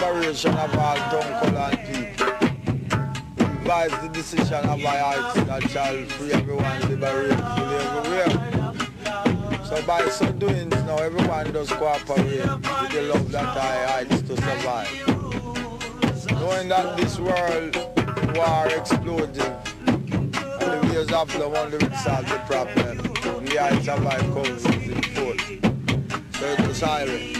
corporation of all Dunkel people advise the decision of our heights that shall free everyone liberate fully everywhere. So by so doing now everyone does cooperate with the love that I heights to survive. Knowing that this world war explosive and the ways of the one will solve the problem. Of our cause is in full. So it's a siren.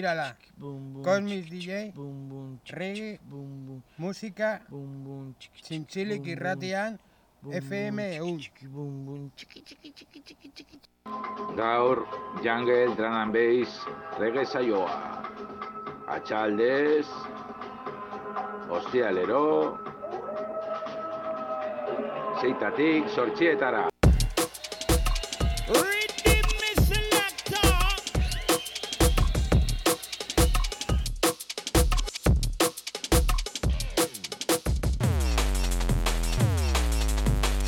tírala. Boom, Cosmic DJ. Boom, boom, reggae. Boom, boom, música. Boom, boom, Chinchilic y Ratian. FM. Gaur, Jungle, Drum and Bass, Reggae Sayoa. Achaldes. Hostia Lero. Seitatik, Sorchietara. Ui!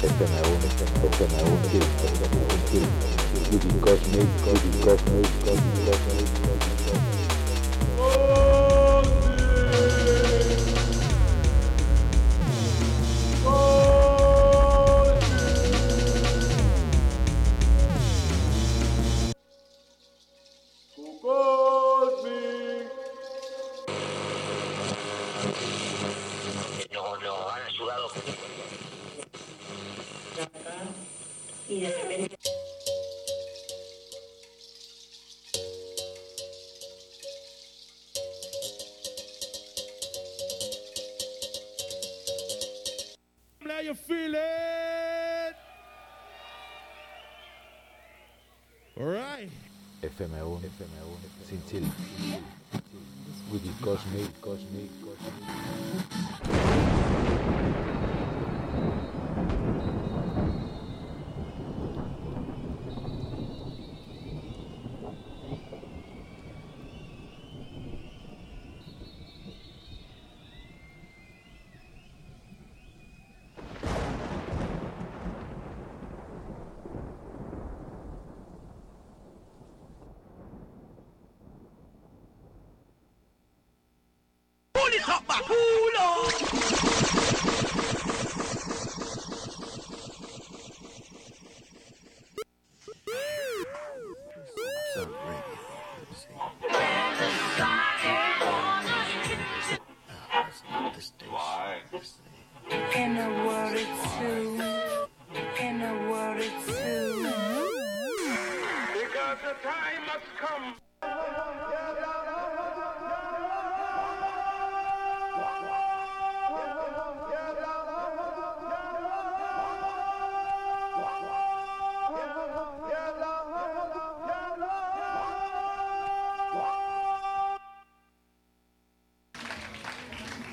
Chic, bum, bum, chiqui, chiqui, chiqui, chiqui, chiqui, chiqui. Gaur, Jungle, Drum and Bass, Reggae saioa. Atxaldez, ostialero, seitatik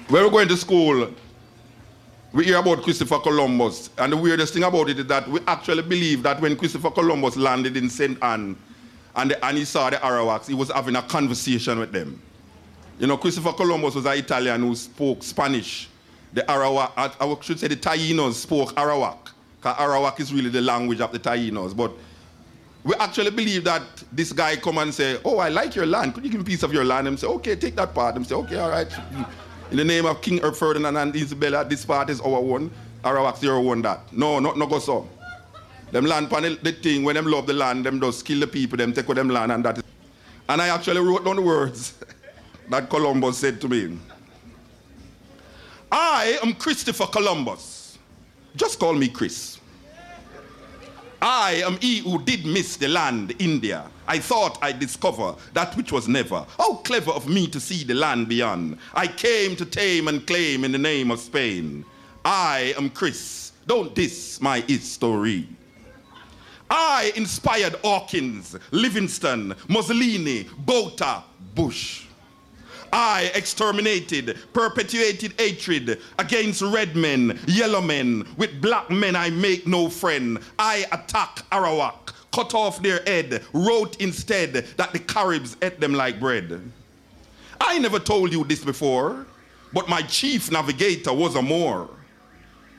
When we're going to school, we hear about Christopher Columbus. And the weirdest thing about it is that we actually believe that when Christopher Columbus landed in St. Anne and, the, and he saw the Arawaks, he was having a conversation with them. You know, Christopher Columbus was an Italian who spoke Spanish. The Arawak, I should say the Tainos spoke Arawak. Because Arawak is really the language of the Tainos. But we actually believe that this guy come and say, oh, I like your land. Could you give me a piece of your land? And say, okay, take that part. And say, okay, all right. In the name of King Ferdinand and Isabella, this part is our one. Arawak's your one that. No, not no go so. Them land pan the, the thing, when them love the land, them just kill the people, them take with them land and that is. And I actually wrote down the words that Columbus said to me. I am Christopher Columbus. Just call me Chris. I am he who did miss the land, India. I thought I'd discover that which was never. How clever of me to see the land beyond. I came to tame and claim in the name of Spain. I am Chris. Don't diss my history. I inspired Hawkins, Livingston, Mussolini, Botha, Bush. I exterminated, perpetuated hatred against red men, yellow men. With black men, I make no friend. I attack Arawak, cut off their head, wrote instead that the Caribs ate them like bread. I never told you this before, but my chief navigator was a Moor.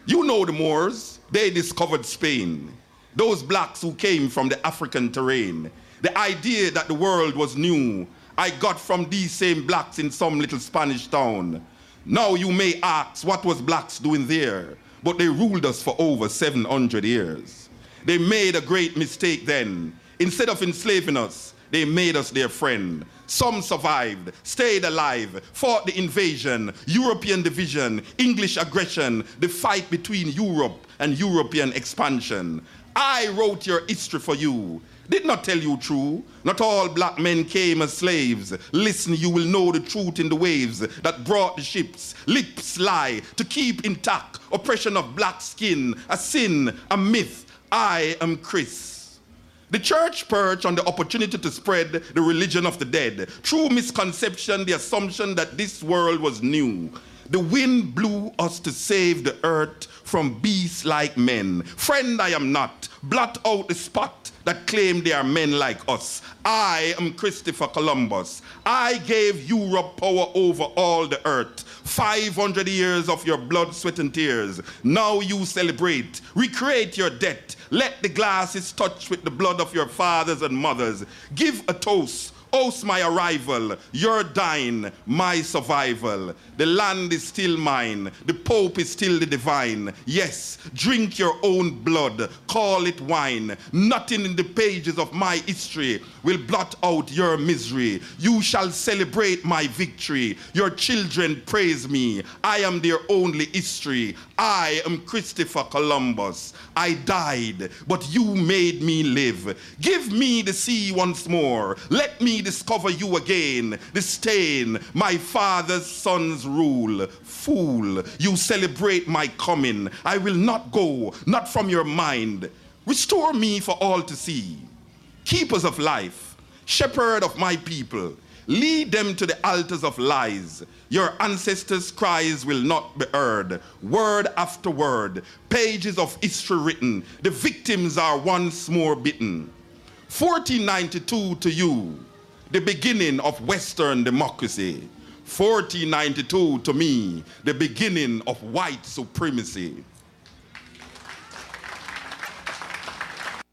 You know the Moors, they discovered Spain. Those blacks who came from the African terrain. The idea that the world was new I got from these same blacks in some little Spanish town. Now you may ask, what was blacks doing there? But they ruled us for over 700 years. They made a great mistake then. Instead of enslaving us, they made us their friend. Some survived, stayed alive, fought the invasion, European division, English aggression, the fight between Europe and European expansion. I wrote your history for you did not tell you true. Not all black men came as slaves. Listen, you will know the truth in the waves that brought the ships. Lips lie to keep intact. Oppression of black skin, a sin, a myth. I am Chris. The church perched on the opportunity to spread the religion of the dead. True misconception, the assumption that this world was new. The wind blew us to save the earth from beasts like men. Friend, I am not. Blot out the spot that claim they are men like us. I am Christopher Columbus. I gave Europe power over all the earth. 500 years of your blood, sweat, and tears. Now you celebrate. Recreate your debt. Let the glasses touch with the blood of your fathers and mothers. Give a toast Oust my arrival, your dying, my survival. The land is still mine, the Pope is still the divine. Yes, drink your own blood, call it wine. Nothing in the pages of my history will blot out your misery. You shall celebrate my victory. Your children praise me. I am their only history. I am Christopher Columbus. I died, but you made me live. Give me the sea once more. Let me discover you again. The stain, my father's son's rule. Fool, you celebrate my coming. I will not go, not from your mind. Restore me for all to see. Keepers of life, shepherd of my people, lead them to the altars of lies. Your ancestors' cries will not be heard. Word after word, pages of history written. The victims are once more bitten. 1492 to you, the beginning of Western democracy. 1492 to me, the beginning of white supremacy.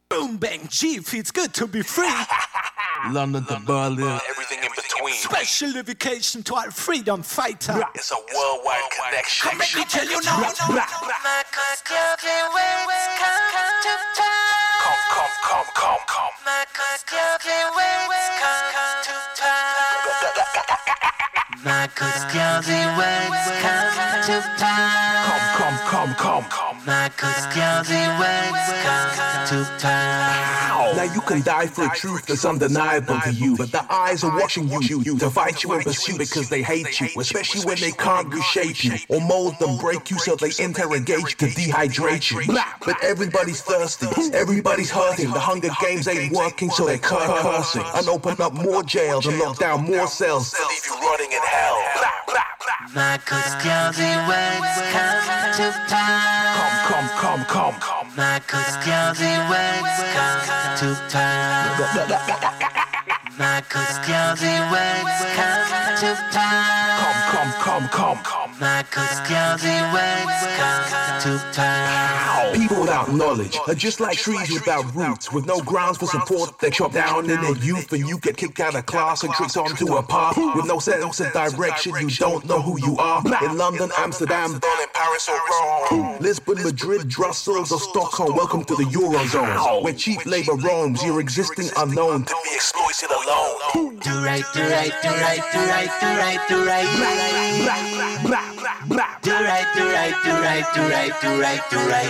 Boom bang chief, it's good to be free. London to Berlin. Everything in between. Special dedication to our freedom fighter. It's a worldwide connection. Come let me tell you now. Come, come, come, come, come. Marcus Garvey words come to power. Come, come, come, come. Marcus Garvey words come to power. Now you can die for a truth that's undeniable to you, but the eyes are watching you you to fight you and pursue because they hate you, especially when they can't reshape you or mold them, break you so they interrogate you to dehydrate you. But everybody's thirsty, everybody's hurting. The Hunger Games ain't working, so they're cur- cursing and open up more jails and lock down more cells. They'll leave you rotting in hell. Marcus Garvey words come to power. Come, come, come, come. Marcus Garvey words come to power. Marcus Garvey words come to power. Come. Marcus Garvey words come to power. People without knowledge are just like trees without roots, with no grounds for support. They're chopped down in their youth, and you get kicked out of class and tricked onto a path with no sense of direction. You don't know who you are. In London, Amsterdam, Paris or Rome. Lisbon, Madrid, Brussels, or Stockholm. Welcome to the Eurozone, where cheap labor roams. You're existing unknown. To be exploited alone. Do right, do right, do right, do right, do right, do right, do right. Do right, do right, do right, do right, do right, do right.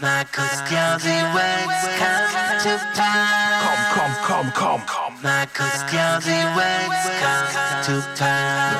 Michael's Gildy ways come to pass. Come, come, come, come. Michael's Gildy ways come to pass.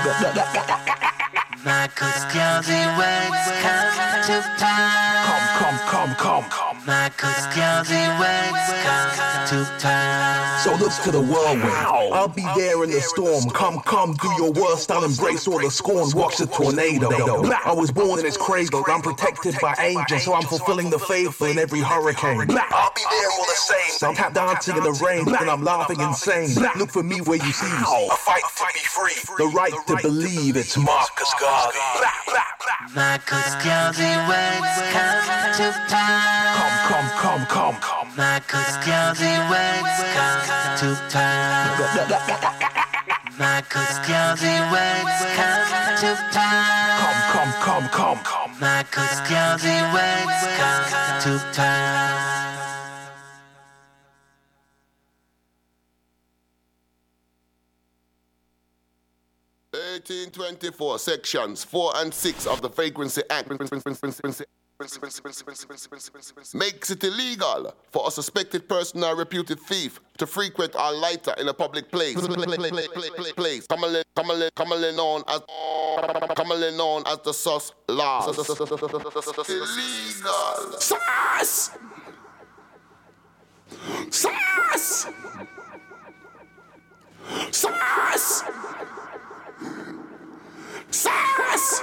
Michael's Gildy ways come to pass. Come, come, come, come. Michael's Gildy ways come to pass. So look to the whirlwind. I'll be there in the storm. Come, come, do your worst. I'll embrace all the scorn. Watch the tornado. I was born in this cradle. I'm protected by angels, so I'm fulfilling the faithful in every hurricane. I'll be there all the same. I'm tap dancing in the rain, and I'm laughing insane. Look for me where you see me. A fight to be free. The right to believe it's Marcus Garvey. Michael's Gildy ways come to pass come, come, come, come. Marcus Claudi waits come to town. Marcus Claudi waits come to town. Come, come, come, come, come. Marcus Claudi waits come to town. Eighteen twenty-four sections four and six of the Vagrancy Act makes it illegal for a suspected person or reputed thief to frequent or lighter in a public place. place commonly, commonly, commonly known as commonly known as the sus laws. Illegal. Sus. Sus. Sus. Sus.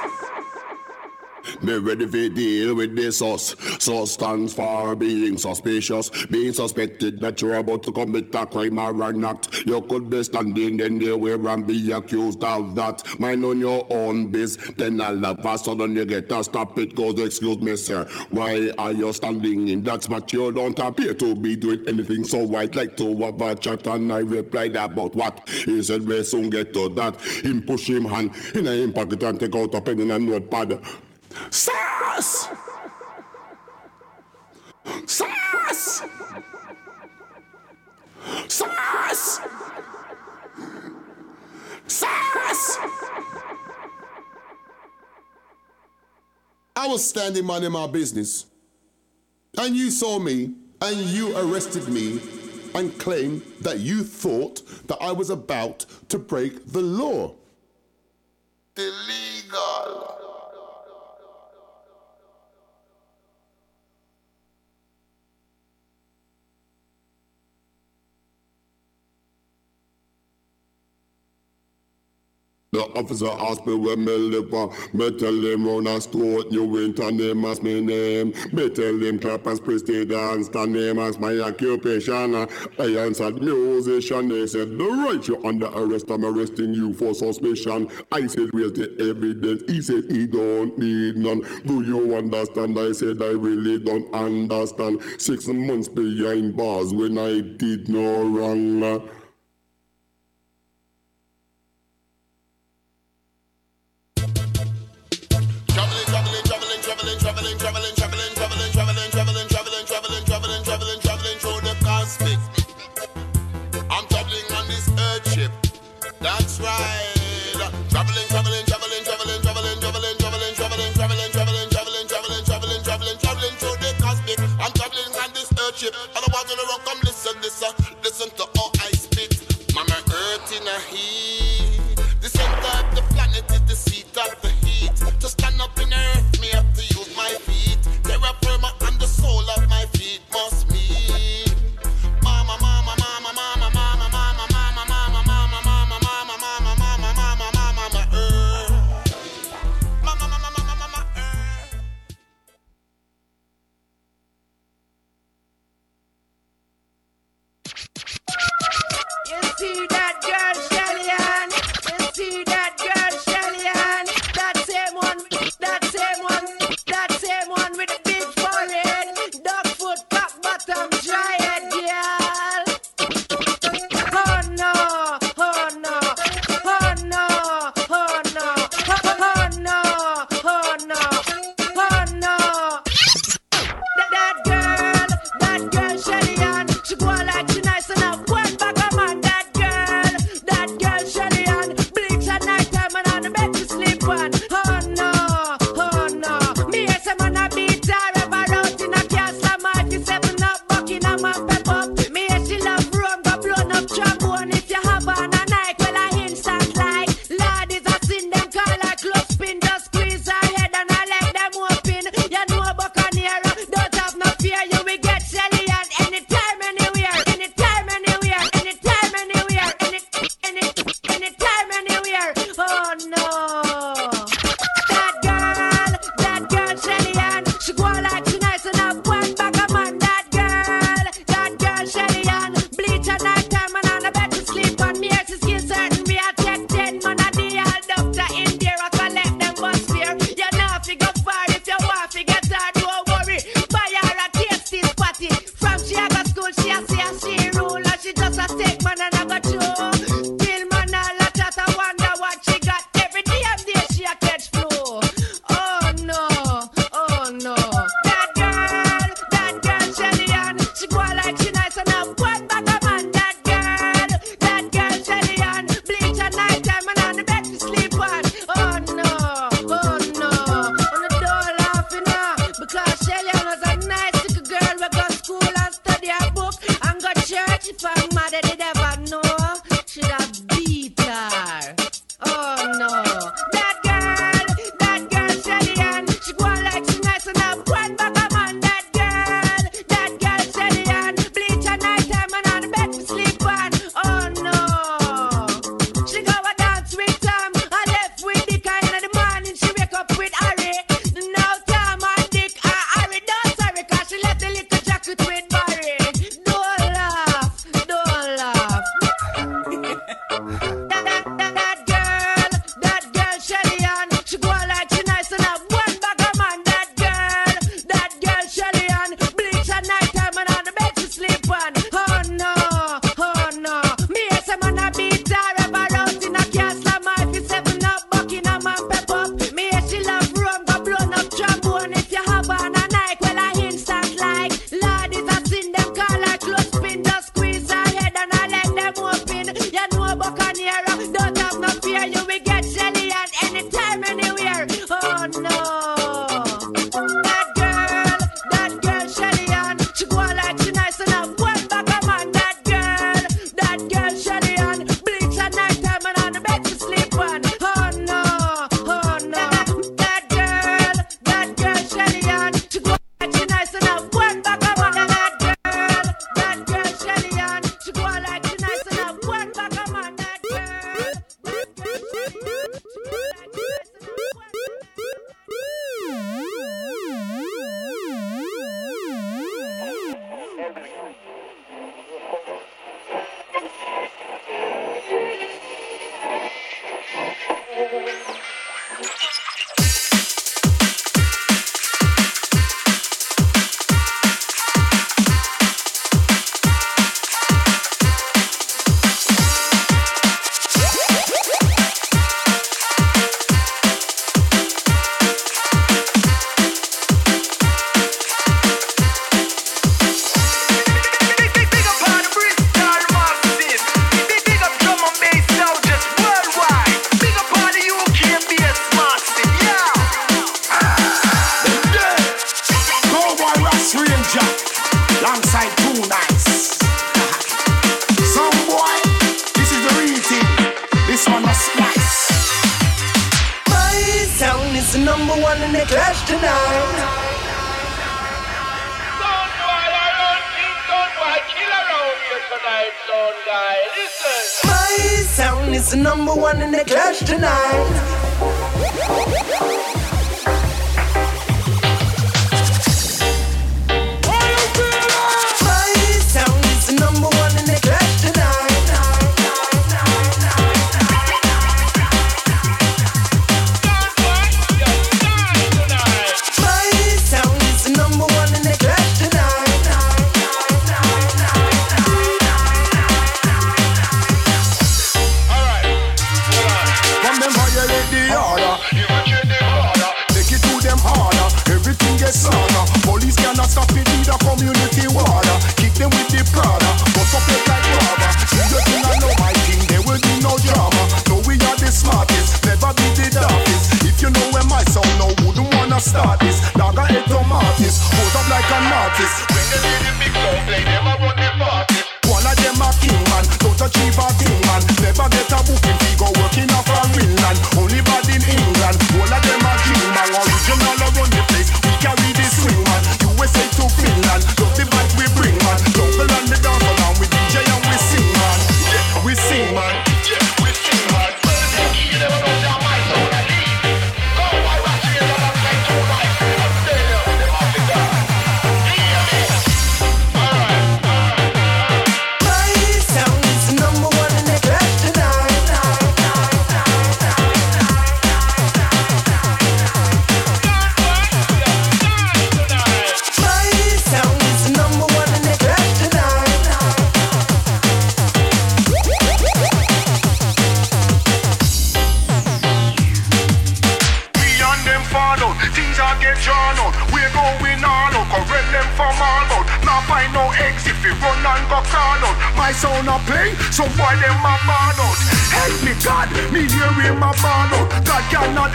Me ready for deal with this sus. Sus stands for being suspicious, being suspected that you're about to commit a crime or an act. You could be standing in there where and be accused of that. Mind on your own biz, then all of a sudden you get a stop it goes, excuse me sir, why are you standing in that spot? You don't appear to be doing anything so I'd like to have a chat and I replied about what? He said we soon get to that. Him push him hand in a him pocket and take out a pen and a notepad. Sus! Sus! Sus! Sus! I was standing minding my business, and you saw me, and you arrested me, and claimed that you thought that I was about to break the law. Illegal. The officer asked me where me live for. Me tell him round a store, you winter name as me name. Me tell him clappers, priesty dance, the name as my occupation. I answered musician, they said, the right you under arrest, I'm arresting you for suspicion. I said, where's the evidence? He said, he don't need none. Do you understand? I said, I really don't understand. Six months behind bars when I did no wrong.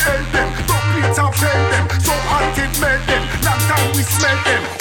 seldom Don't bleed out seldom So I can melt them Lock down we smell them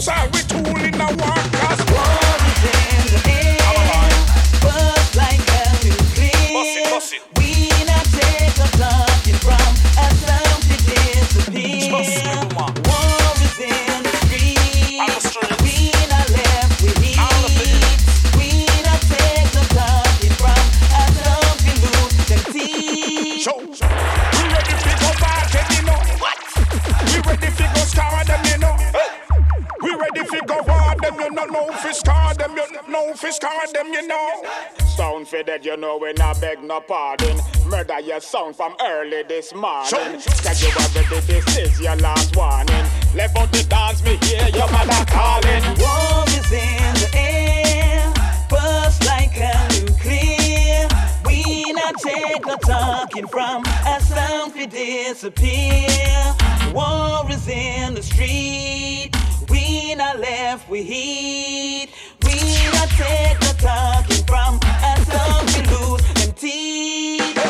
suicide. dead, you know when I beg no pardon. Murder your song from early this morning. Said you this is your last warning. Left out the dance, me hear your mother calling. War is in the air, burst like a nuclear. We not take no talking from a sound we disappear. War is in the street. We not left with heat. We not take no talking from as long we lose.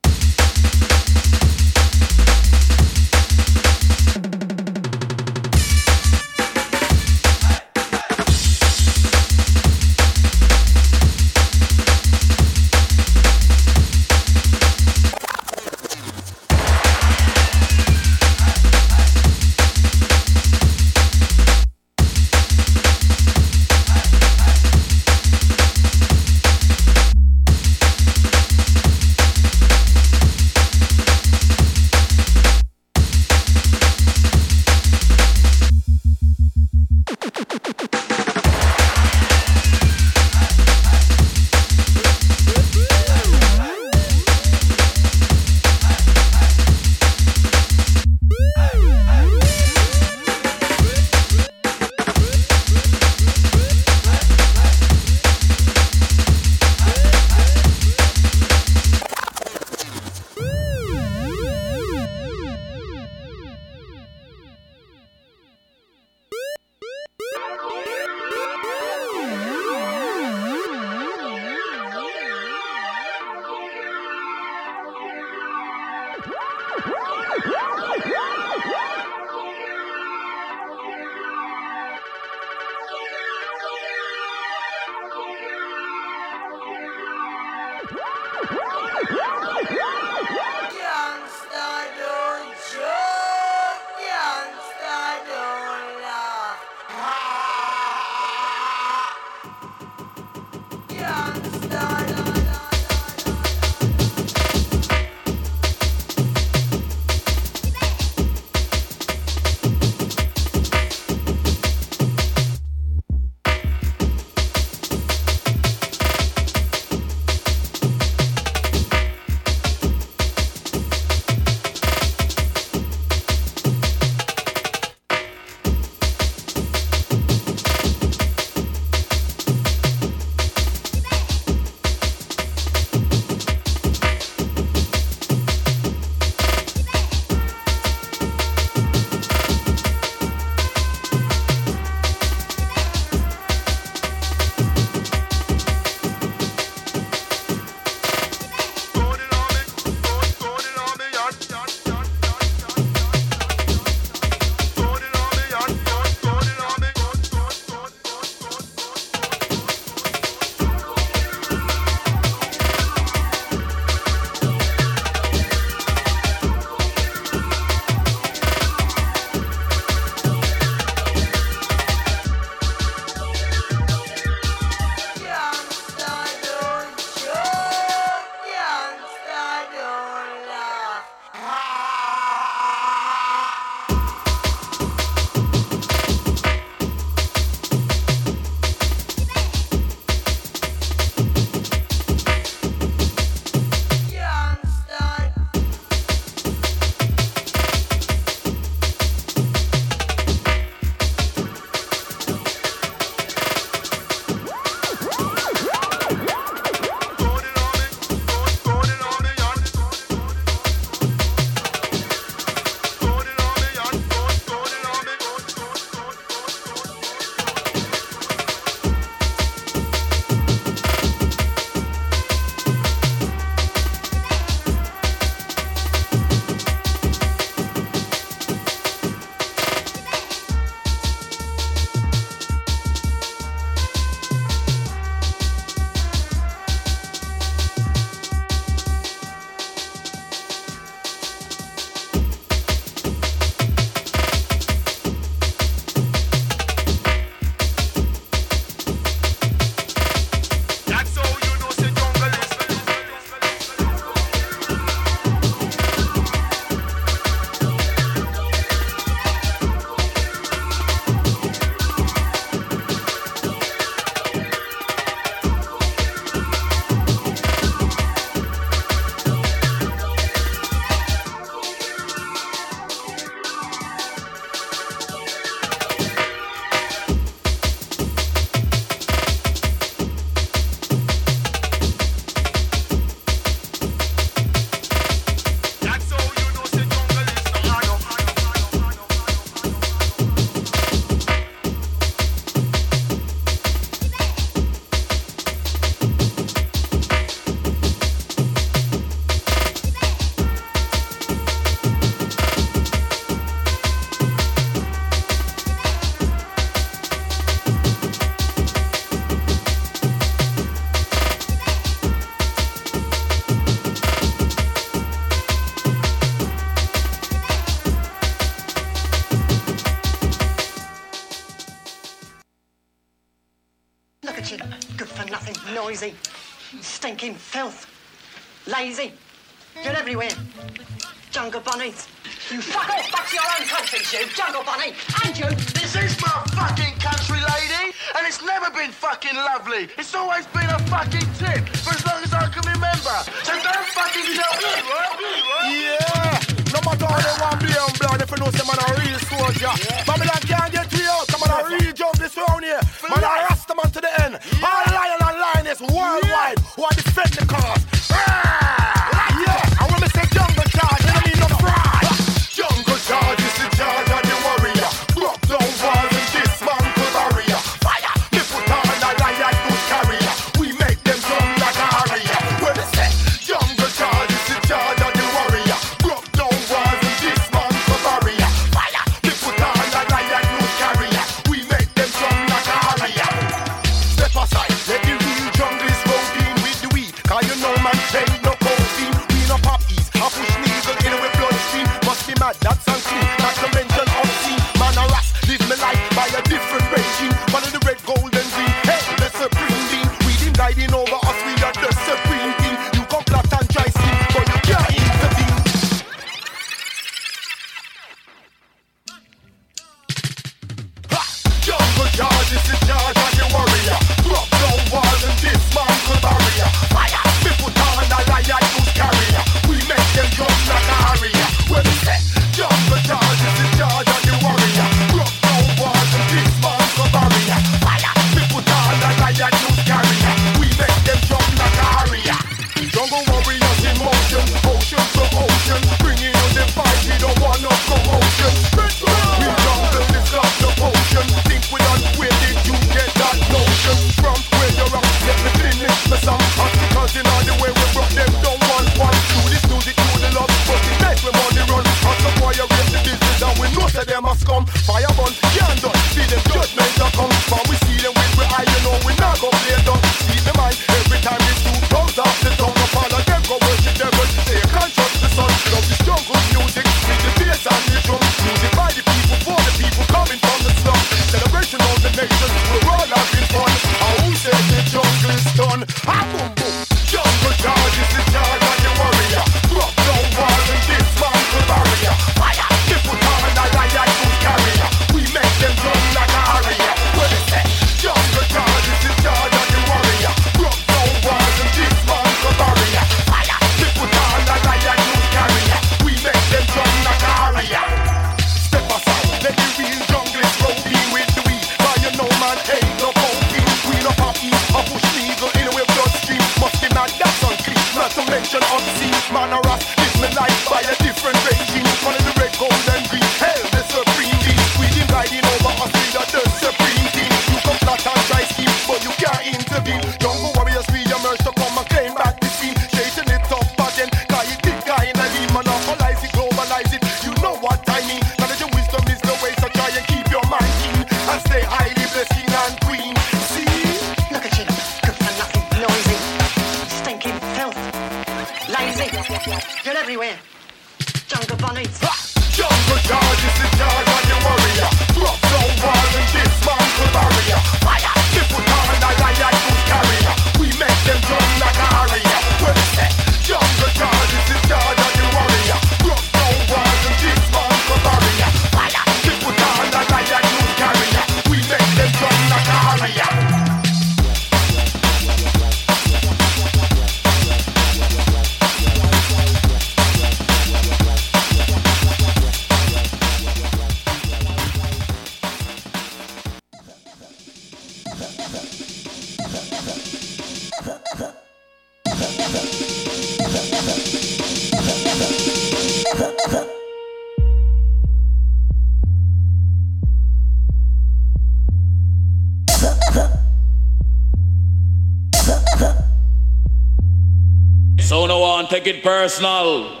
So no one take it personal.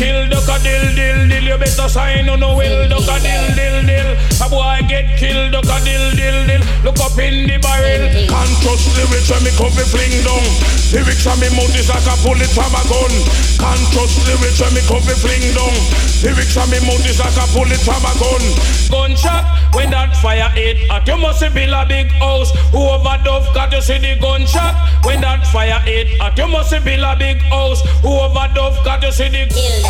Killed. Duck a dill dill dill, You better sign on no will. Duck a dill, dill, dill. A boy get killed. Duck a dill, dill, dill. Look up in the barrel. Can't trust lyrics when me come be fling down. Lyrics on me mouth is like a bullet from a gun. Can't trust lyrics when me come be fling down. Lyrics on me mouth is like a bullet from a gun. Gunshot when that fire hit at you must build a big house. Who overdove got you see the gunshot when that fire hit at you must build a big house. Who overdove got you see the kill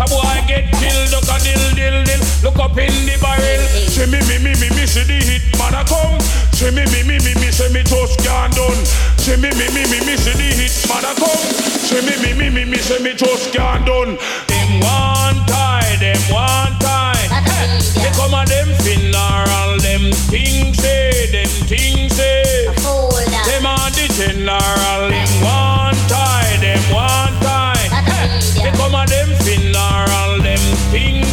a boy get killed. Duck a dill dill dill, look up in the barrel. See me me me me me see the hit man a come. See me me me me me see me just can't done. See me me me me me see the hit man a come. See me me me me me see me just can't done. Them one tie, them one tie. Hey, they come a them funeral, them things say, them things say. Them a the general, them one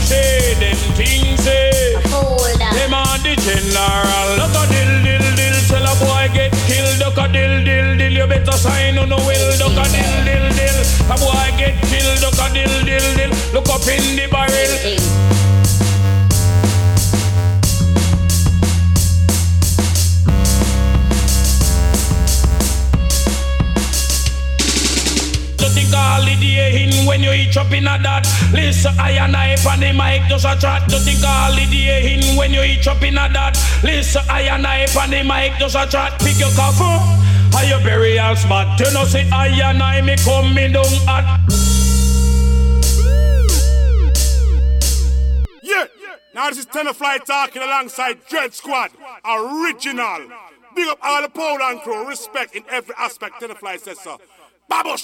say, them things say. Them a the general. Look a dill dill dill, tell a boy get killed. Look a dill dill dill, you better sign on no will. Look a dill dill dill, a boy get killed. Look a dill dill dill, look up in the barrel. You all the day in when you eat up in a that Listen, I and I on the mic just a chat. You think day in when you eat up in a that Listen, I and I on the mic just a chat. Pick your coffee Are your burial spot. You know say I and I me coming down at Yeah, now this is Tenor Fly talking alongside Dread Squad, original. Big up all the Poland crew, respect in every aspect. Tenor Fly says so. Babush!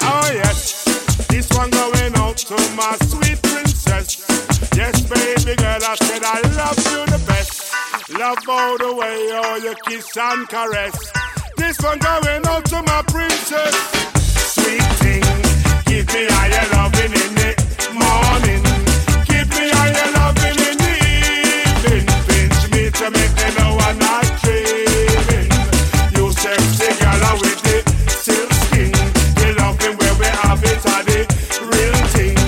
Oh yes, this one going out to my sweet princess. Yes, baby girl, I said I love you the best. Love all the way, all your kiss and caress. This one going out to my princess. Sweet thing, give me all your loving in the morning. Give me all your loving in the evening. Pinch me to make me know I'm not dreaming. You sexy girl with the silk skin. The loving where we have it are the real thing.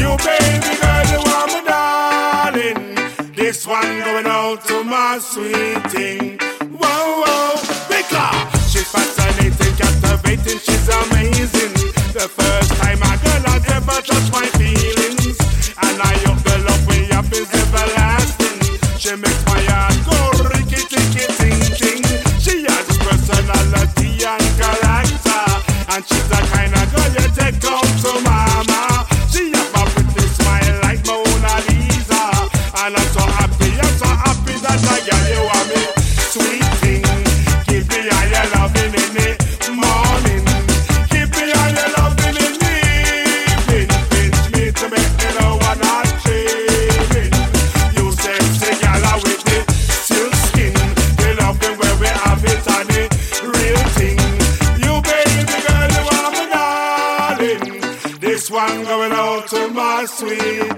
You baby girl, you are my darling. This one going out to my sweet thing. Fascinating, captivating, she's amazing. The first time a girl has ever touched my feelings. And I hope the love we have is everlasting. She makes my heart go ricky ticky ting ting. She has personality and character. And she's the kind of girl you take home to mama. She have a pretty smile like Mona Lisa. And I'm so happy, I'm so happy that I got you on me. Sweet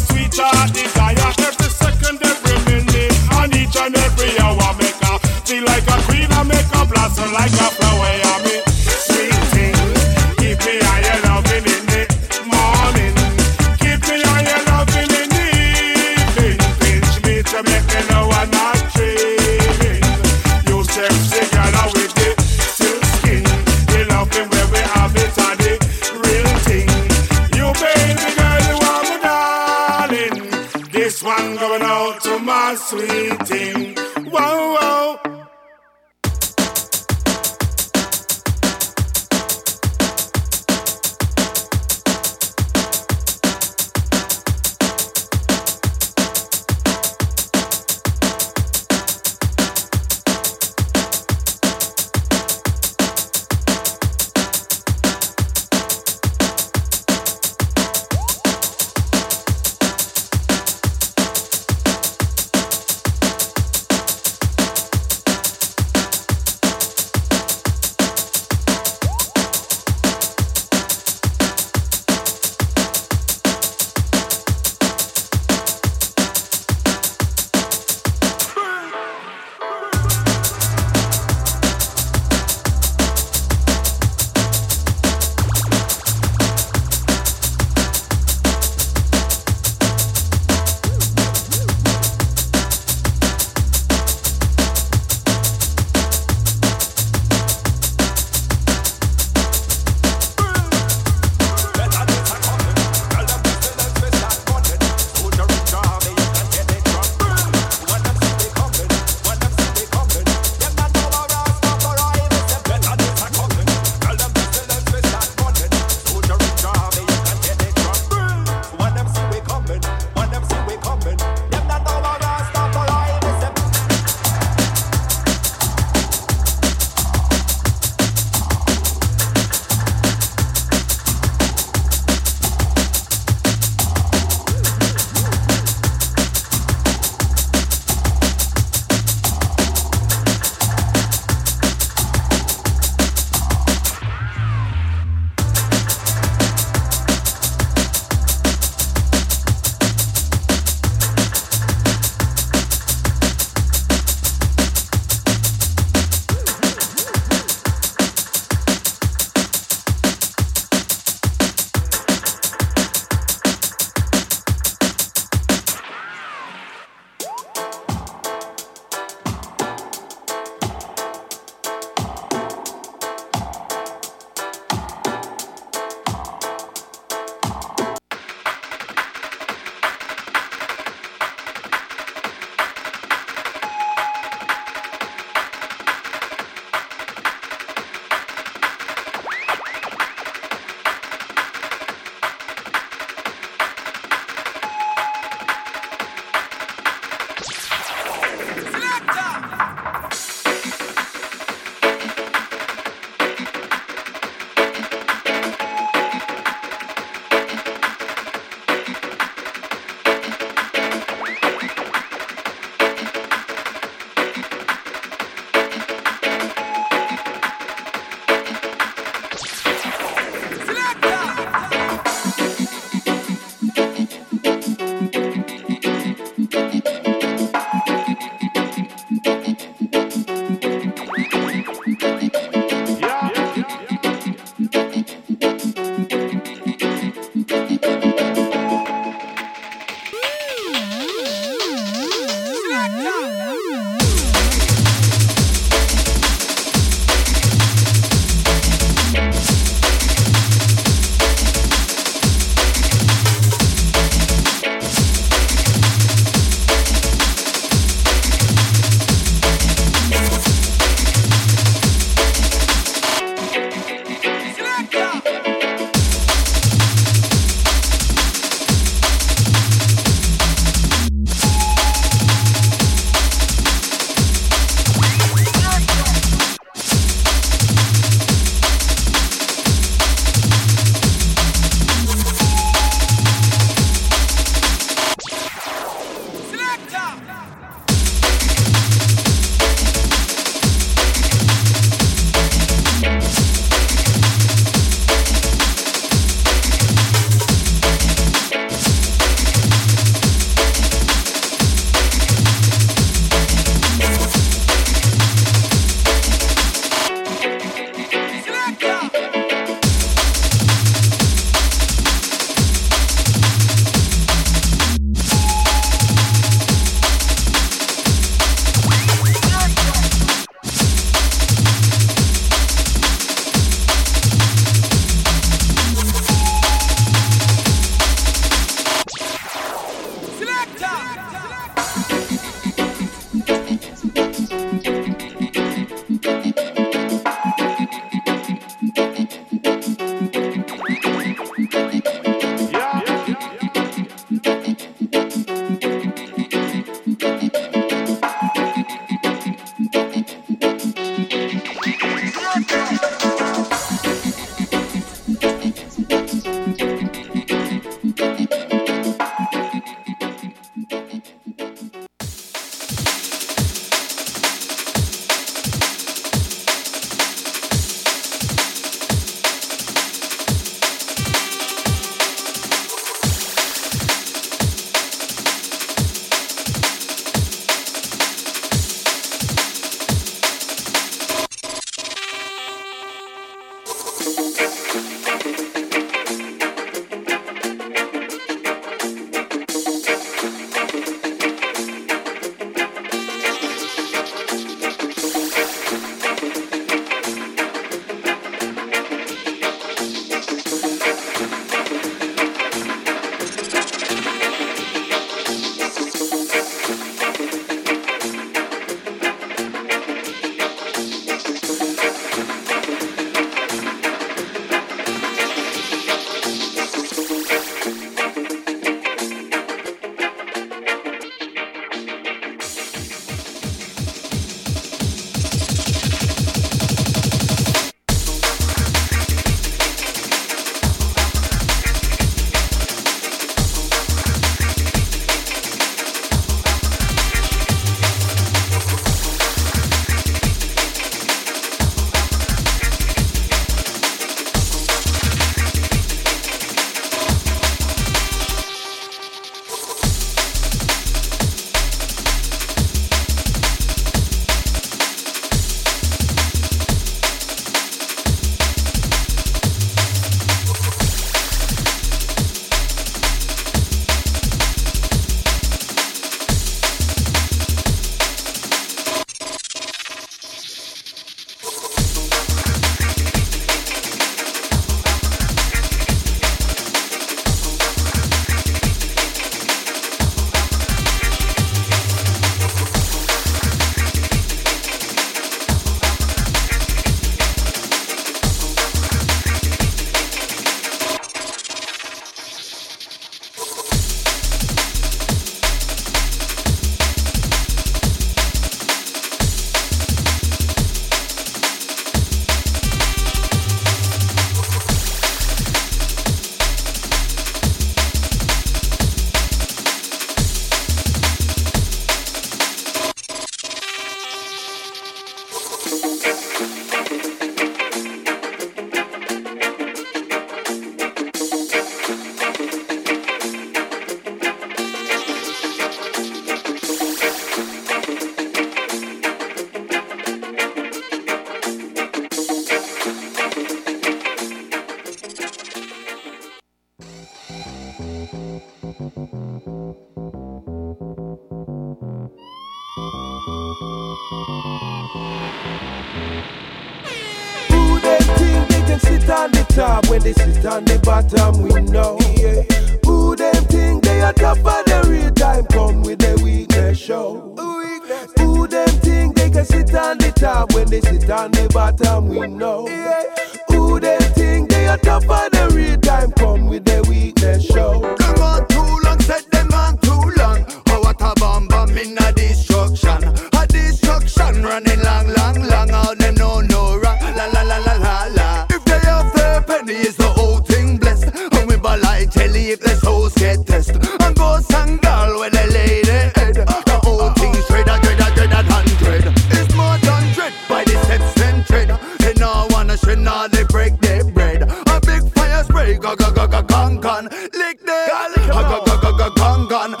long, long, long. All them know no wrong. La la la la la la. If they have their penny, is the whole thing blessed. And we ball like jelly if the souls get test. And go and girl when they lay their head. The whole thing dread, a dread, a dread, a hundred. It's more than dread by the steps them tread. They no wanna shred, now they break their bread. A big fire spray, go go go go gong gong. Lick them, go go go go go gong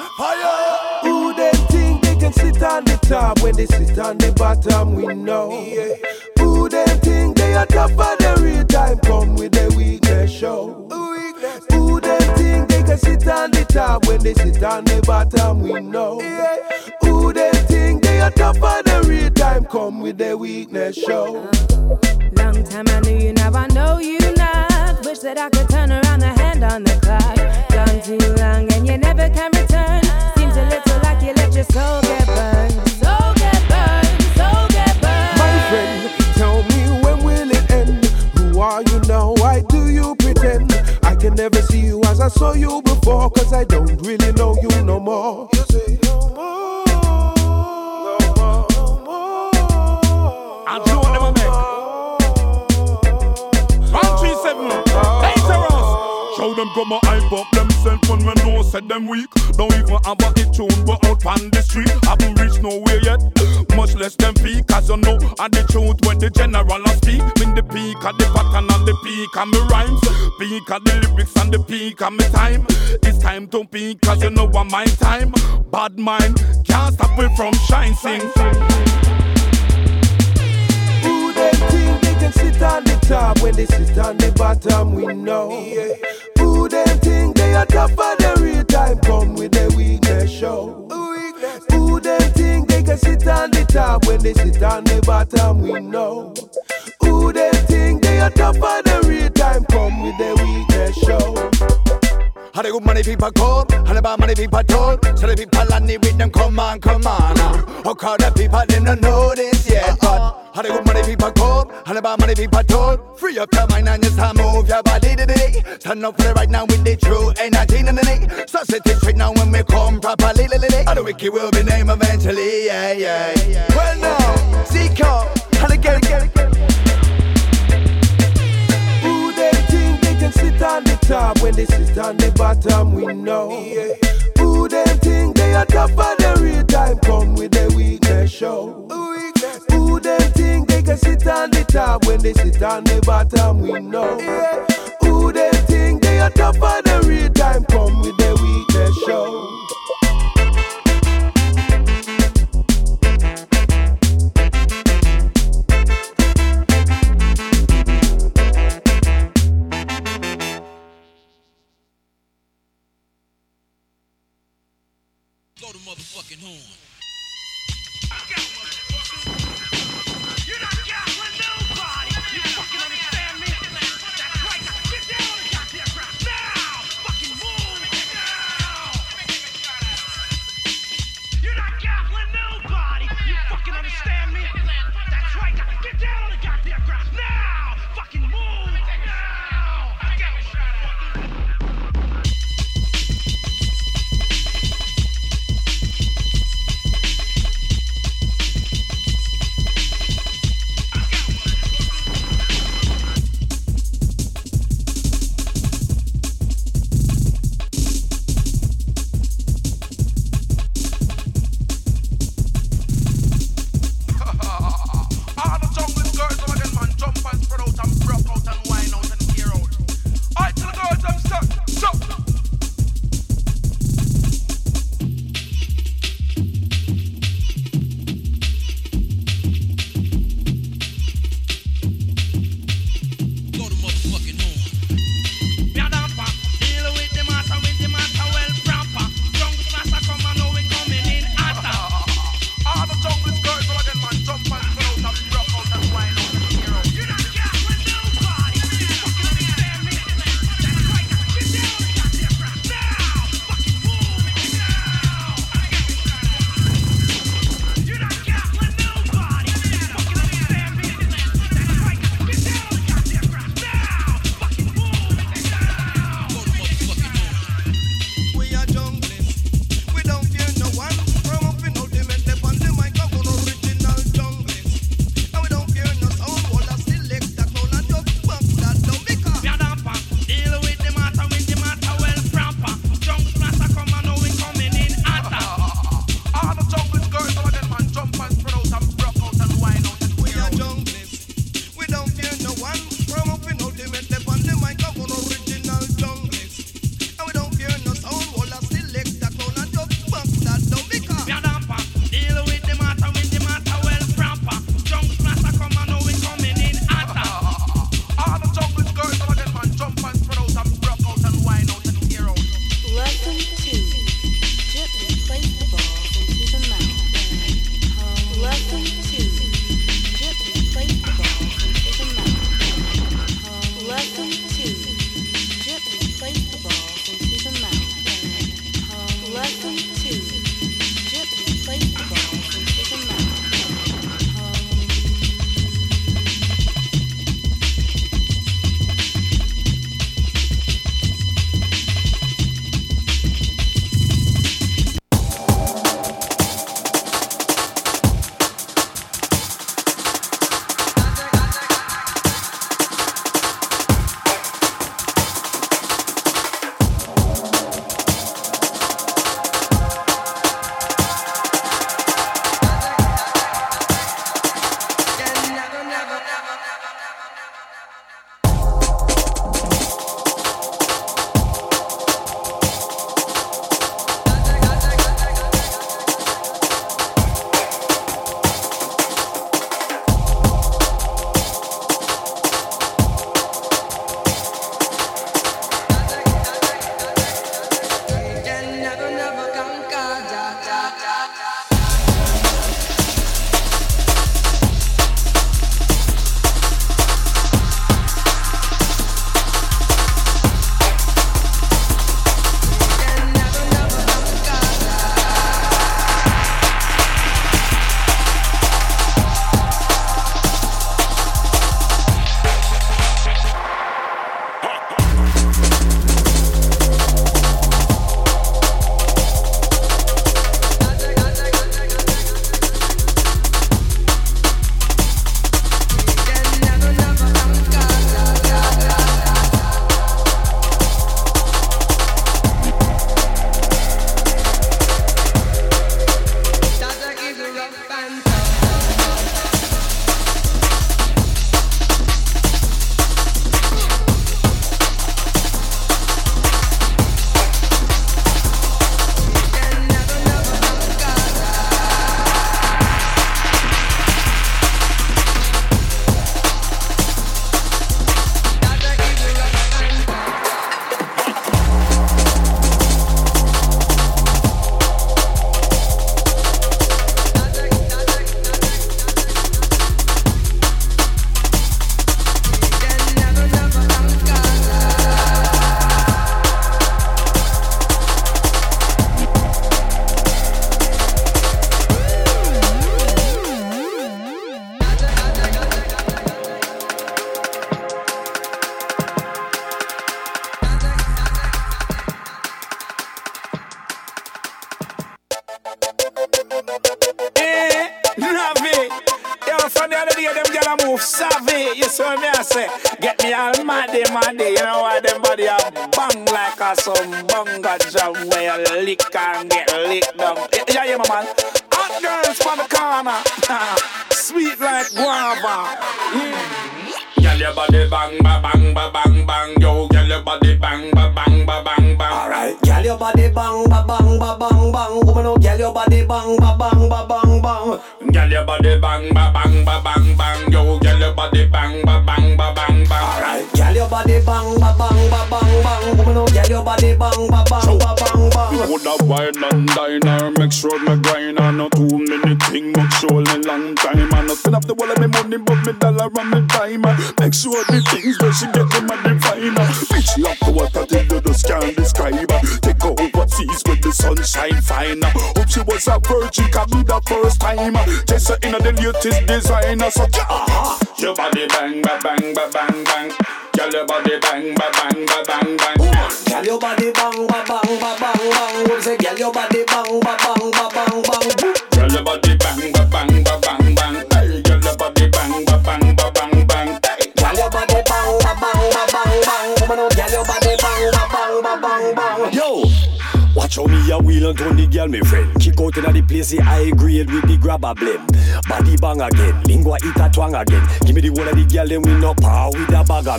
the top when they sit on the bottom? We know. Who them think they are tougher than real time come with their weakness show? Who them think they can sit on the top when they sit on the bottom? We know. Who them think they are tougher than real time come with their weakness show? Long time I knew you, now I know you not. Wish that I could turn around the hand on the clock. Gone too long and you never can return. Seems a little like you let your soul get burned. Can never see you as I saw you before, cause I don't really know you no more. You say no more. And you want them a make. One three seven. Dangerous. Show them come a hype up themselves when we know said them weak. Don't even have a hit tune, but out on the street haven't reached nowhere yet. Much less them peak, as you know. And the truth when the general a speak. Mean the peak of the pattern and the peak of me rhymes. Peak of the lyrics and the peak of me time. It's time to peak, cause you know what my time. Bad mind can't stop me from shining. Who they can sit on the top when they sit on the bottom? We know. Who them think they are tougher than real time come with their weakness show? Who them think they can sit on the top when they sit on the bottom? We know. Who them think they are tougher than real time come with their weakness show? How the good money people and the bad money people don't. So the people on the with them come on, come on. Uh. Oh, call the people them don't know this yet. But how the good money people and the bad money people don't. Free up your mind and just uh, move your body today. Stand up for the right now with the true energy. So set it straight now when we come properly. And the wicked will be named eventually. Yeah, yeah. Well now, Zico, and again, again, again. Who can sit on the top when they sit on the bottom? We know. Who them think they are tougher than real time come with their weakness show? Who them think they can sit on the top when they sit on the bottom? We know. Who them think they are tougher than real time come with their weakness show?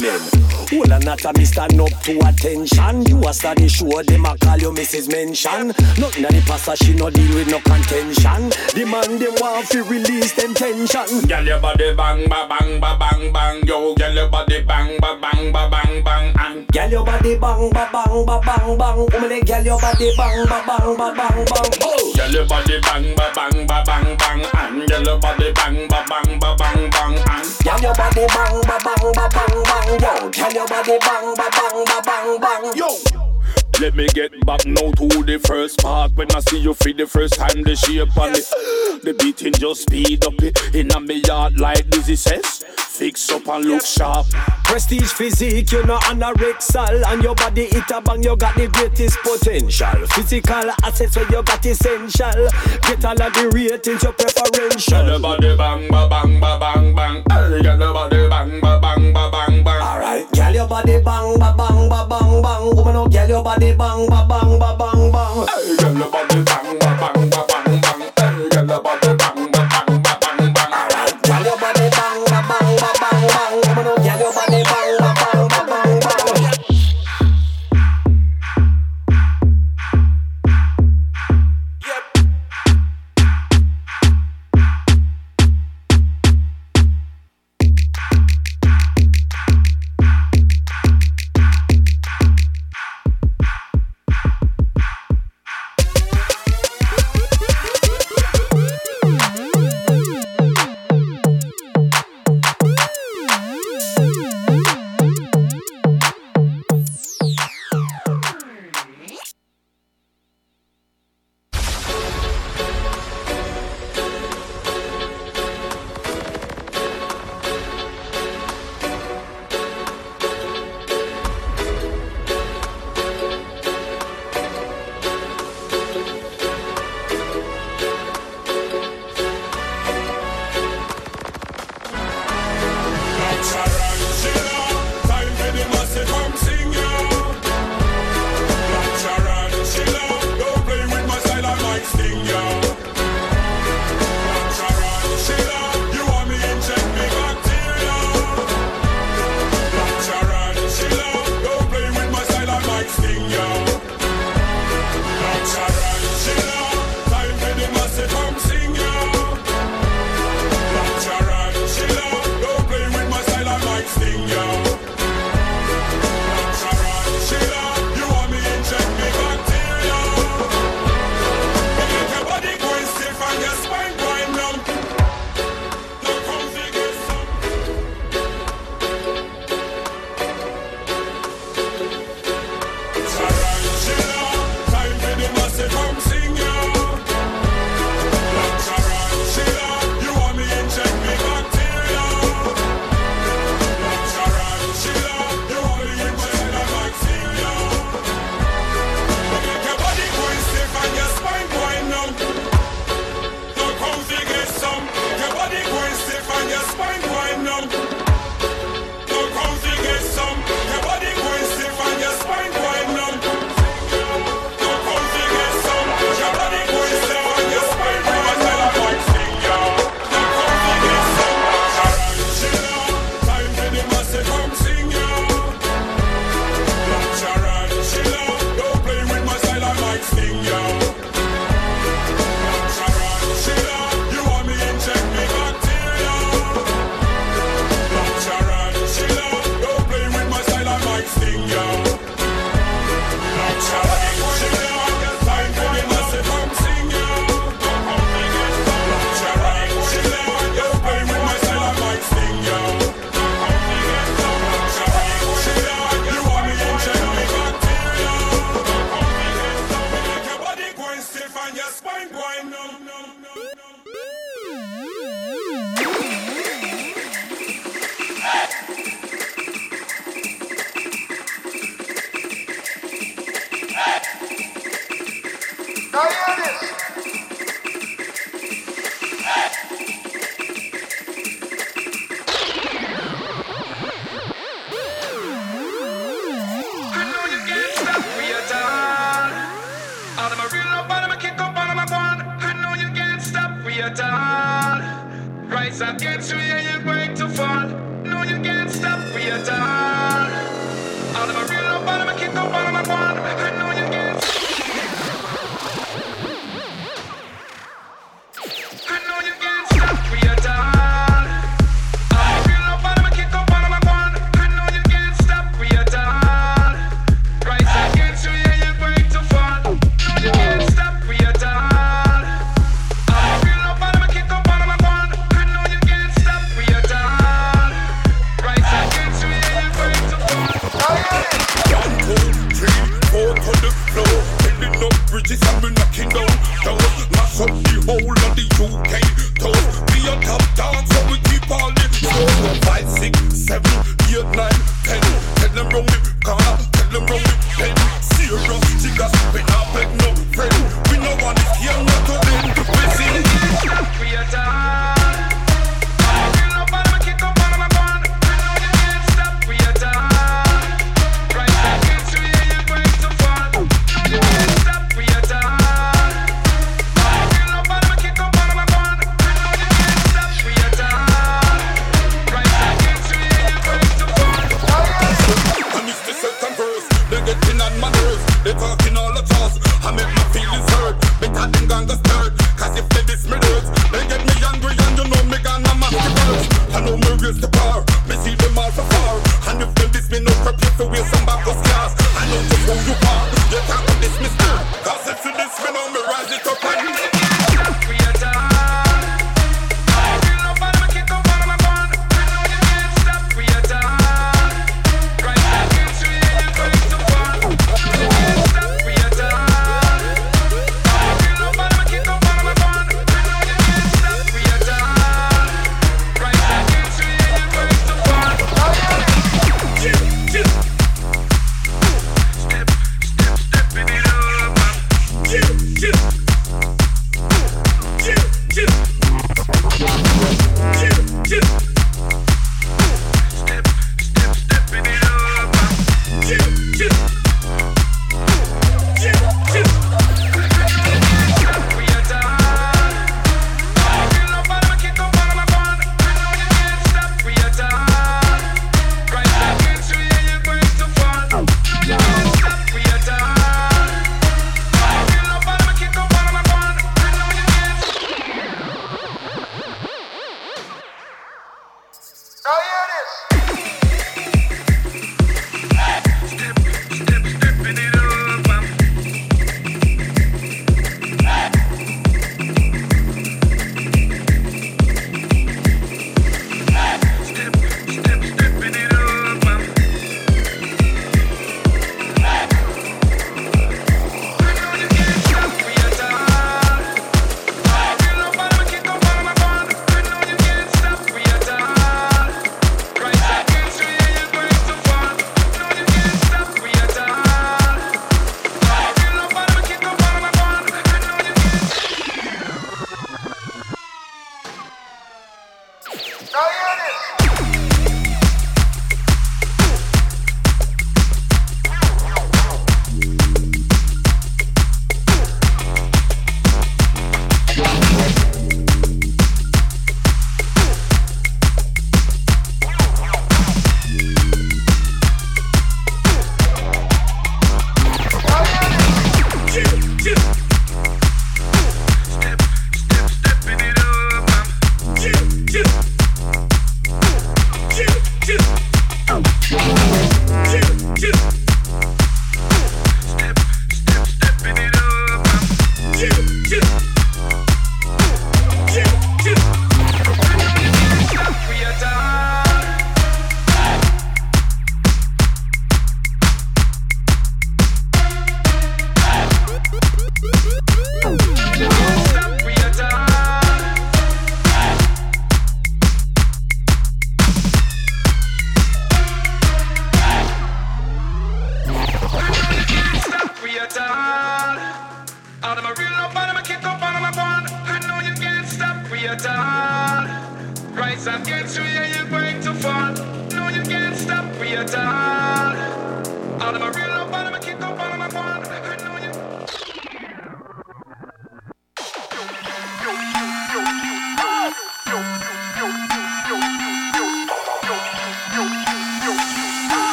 Men. Whole a not a me stand up to attention. You a study show them a call you Mrs. Mention. Nothing a the pastor, she no deal with no contention. The man they want to release them tension. Girl, your body bang, ba bang, ba bang, bang. Yo, girl, your body bang, ba bang, ba bang, bang. And Girl, your body bang, ba bang, ba bang, bang. Woman, girl, your body bang, ba bang, ba bang, bang. Oh. Girl, your body bang, ba bang, ba bang, bang. And girl, your body bang, ba bang, ba bang, bang. And Girl, your body bang, ba bang, ba bang, bang. Yo, girl, your body bang, ba bang, ba bang, bang. yo. Let me get back now to the first part When I see you for the first time the shape on it The beating just speed up it In a me yard like Dizzee says Fix up and look sharp Prestige physique, you know anorexal And your body it a bang, you got the greatest potential Physical assets where you got essential Get all of the ratings, your preferential your body bang, ba bang, ba bang, bang. Hey, your body bang, ba bang, ba bang, bang. Alright, girl, your body bang, ba bang, ba bang, bang. Woman, oh, girl, your body bang, ba bang, ba bang, bang. Hey, girl, your body bang,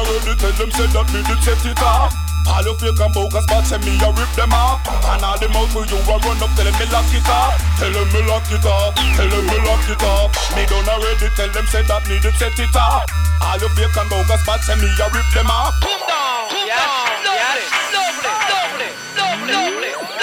already tell them say that me did set it up. All of you can bogus but send me a rip them up And all them out for you I run up tell them me lock it up Tell them me lock it up, tell them me lock it up Me done already tell them say that me did set it up All of you can bogus but send me a rip them up Come down, come yes, down, lovely, yes. lovely, lovely, lovely, lovely, lovely.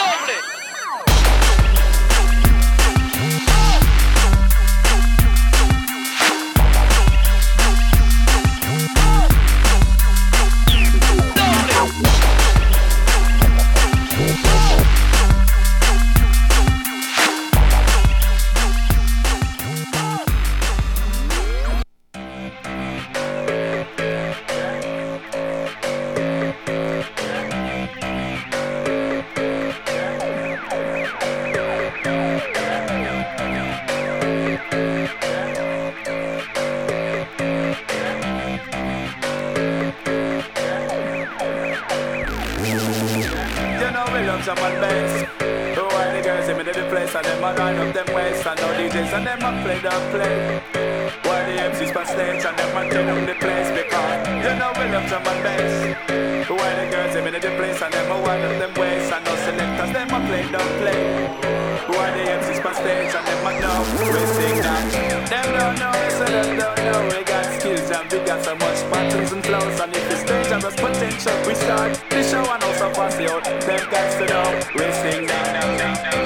and them a play the play. While the MCs on stage and them a turn up the place because you know we love them and bass. While the girls them in the place and them a wind up them waist and us selectors them a play the play. While the MCs on stage and them a know we sing that. Them don't know so them don't know we got skills and we got so much patterns and flows and if it's dangerous potential we start the show and also pass out. Them guys to know we sing that.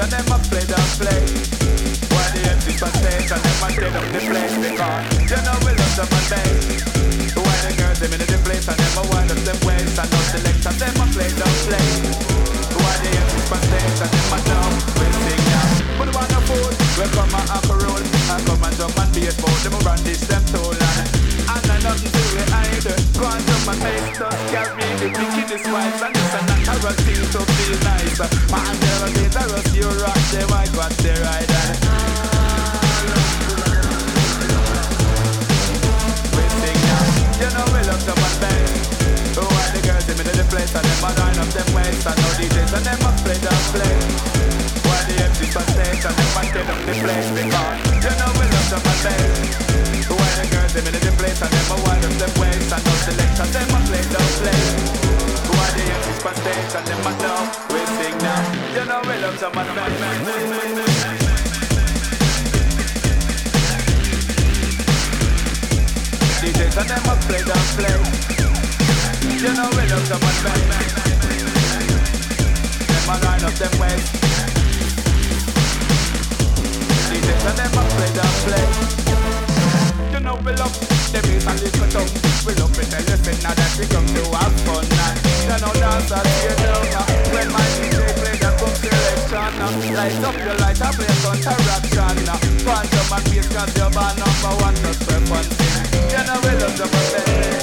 and them a that play. Why the MCs on stage and them up the place because you know we love them a. Why the girls them in the place and them a wind up them waist and up the legs and them that play. Why the MCs on stage and them we sing now. But wanna food, we come and a roll and come and jump and be a boat. Them a run this them soul and I know nothing to it either. Go don't carry the wickedest vibes and it's a thing to feel nice. Man, they're a dangerous, you rock them, I got the and we sing now. You know we love the one bass. Oh, the girls in the place and them a up them waist and no DJs and them a play the play. Why the MCs on stage and them a the place because you know we love the one girls them in the place and them a wind up them waist and no selector them a play the play. Why the MCs on stage and them a know we sing now. You know we love the one bass. DJs and them a play the play. You know we love them and bang Them a line up them ways. DJs and them a play the play. You know we love them is a little tongue. We love it and listen now that we come to have fun and you know dance and you know when my DJ play the boom selection. Light up your light and play counteraction. Quantum and bass 'cause you're my number one just for fun. You know we love them and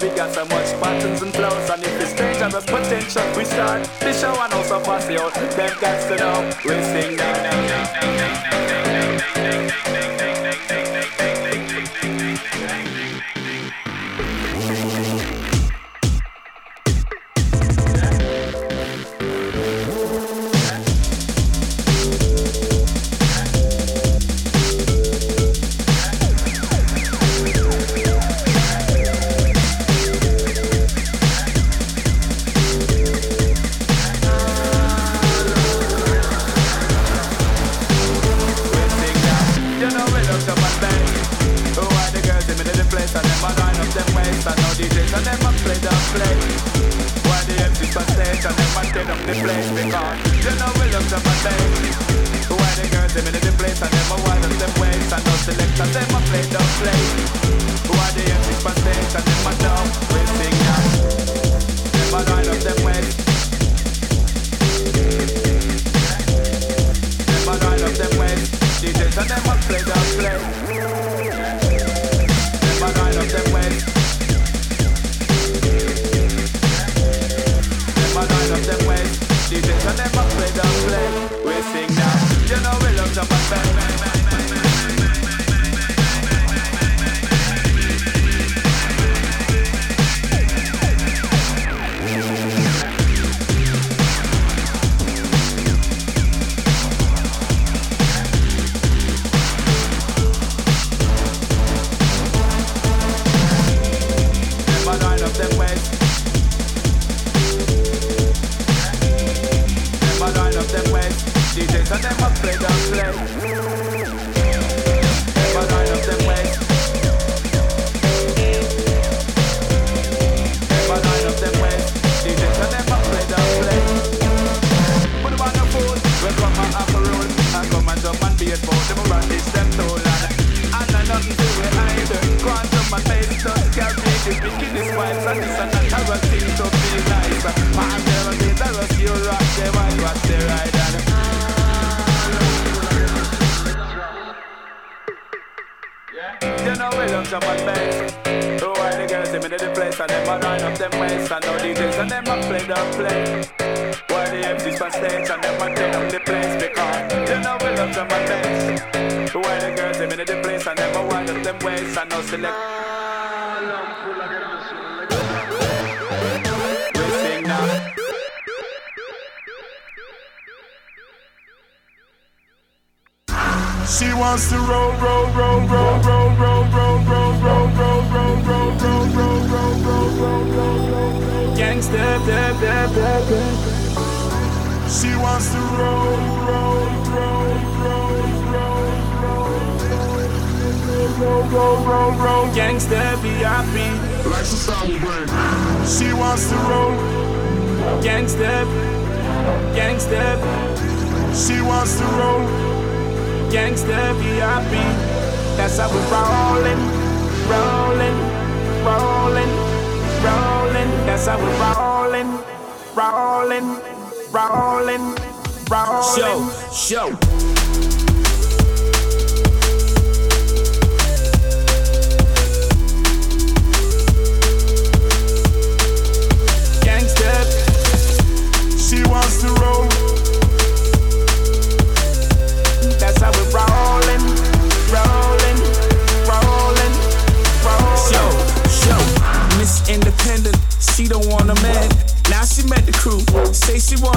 we got so much patterns and flows And if it's there's potential We start the show and also pass it out Them guys to know We sing. down,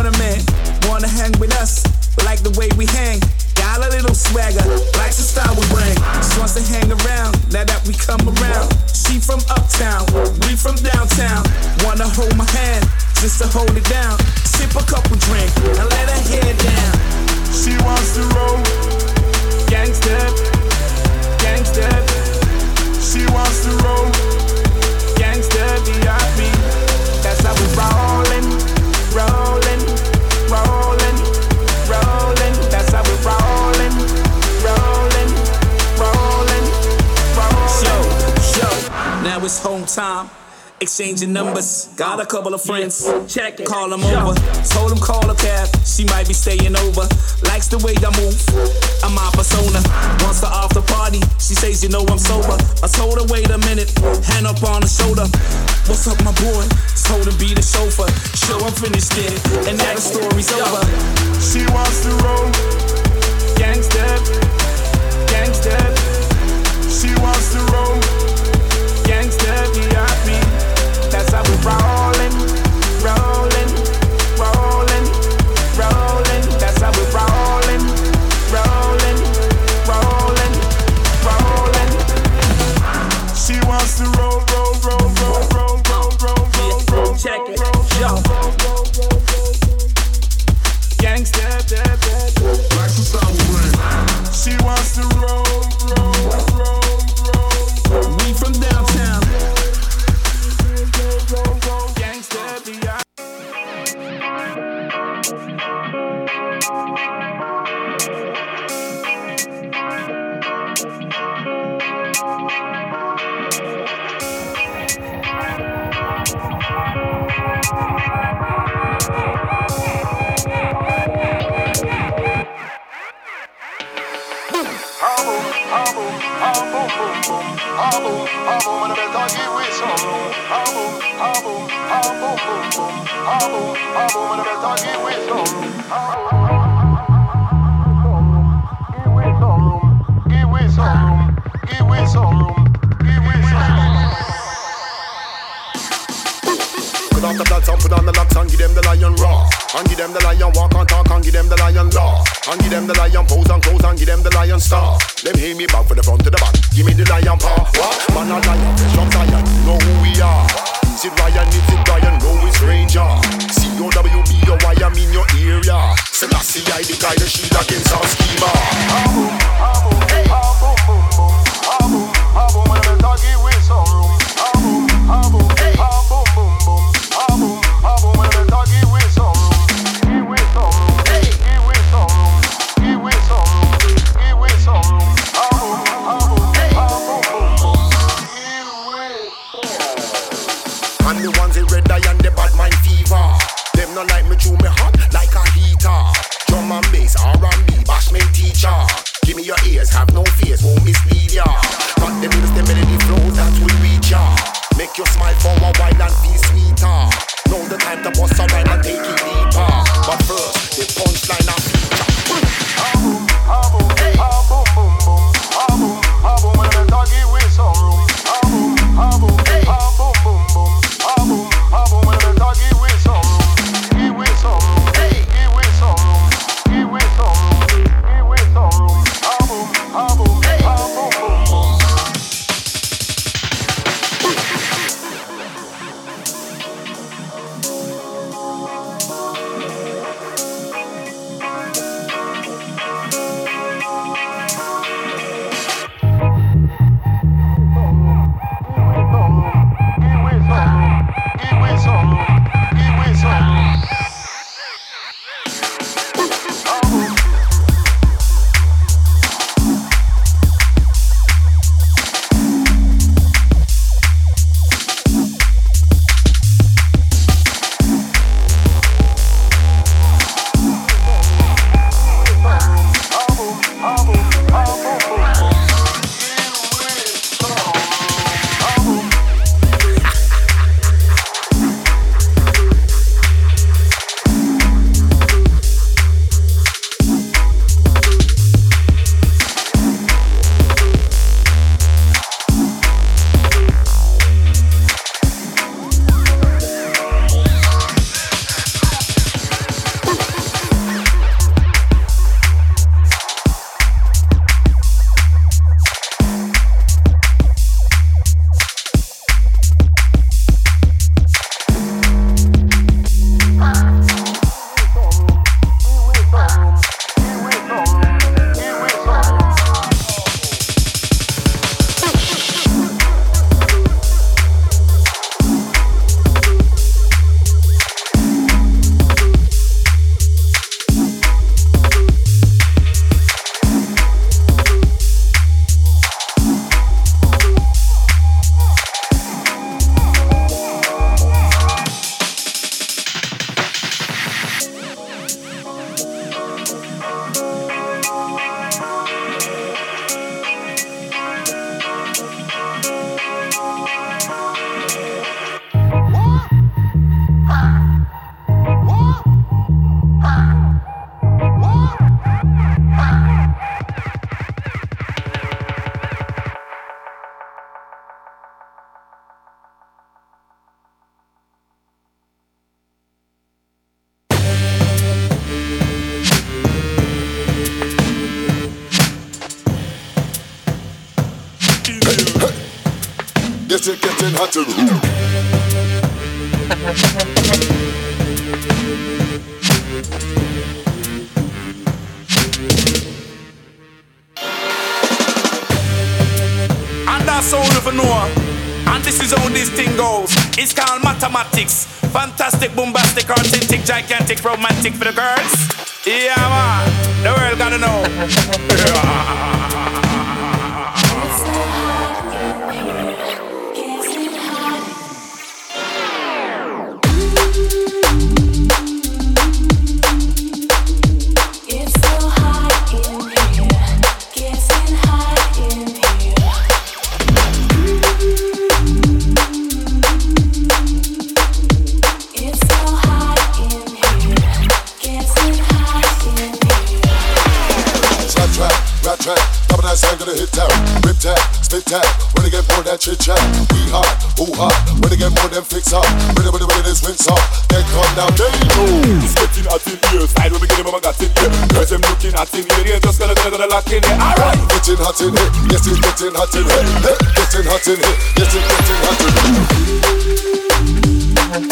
man. Wanna hang with us, like the way we hang. Got a little swagger, likes the style we bring. She wants to hang around, now that we come around. She from uptown, we from downtown. Wanna hold my hand, just to hold it down. Sip a couple drink, and let her head down. She wants to roll. Gangsta, gangsta. She wants to roll. Gangsta VIP. That's how we rollin', it's home time. Exchanging numbers, got a couple of friends. Check it. Call them over. Told them call a cab. She might be staying over. Likes the way I move. I'm my persona. Wants to off the party. She says, you know I'm sober. I told her, wait a minute. Hand up on the shoulder. What's up, my boy? Told him be the chauffeur. Show I'm finished it. And now the story's over. She wants to roll. Gangsta, gangsta. She wants to roll. Gangsta VIP. That's how we rollin', rollin', rollin', rollin'. That's how we rollin', rollin', rollin', rollin'. She wants to roll, roll, roll, roll, roll, roll, roll, roll, roll. Check it. Yo. Gangsta, Like the style we bring. She wants to roll, roll, abo, abo, when I better give way some room. Abo, abo, abo, boom, boom. I better give way some give way some. Give some. Give some room. The blood and put on the locks and give them the lion raw. And give them the lion walk and talk and give them the lion law. And give them the lion pose and clothes and give them the lion star. Them hear me back from the front to the back. Give me the lion paw. What? Man a lion, fresh from Zion. Know who we are. Is it Ryan? Is it Brian? No, it's Ranger. C-O-W-B, yo, why I'm in your area. Selassie, I the guy, the shield against our schema. And Your smile for a while and be sweet.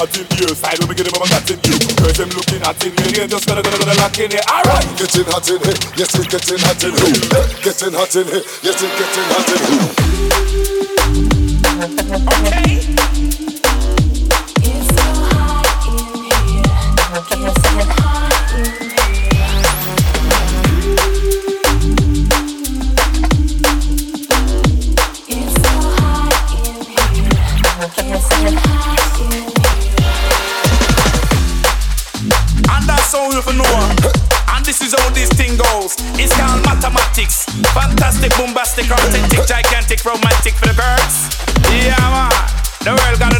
not in you. Side when we get him up and got in you. Cause them looking at in me, just gonna gonna gonna lock in here. Alright! Getting hot in here, yes it's getting hot in here. Getting hot in here, yes it's getting hot in here. Okay. bombastic, authentic, gigantic, romantic for the birds. Yeah, man. The world got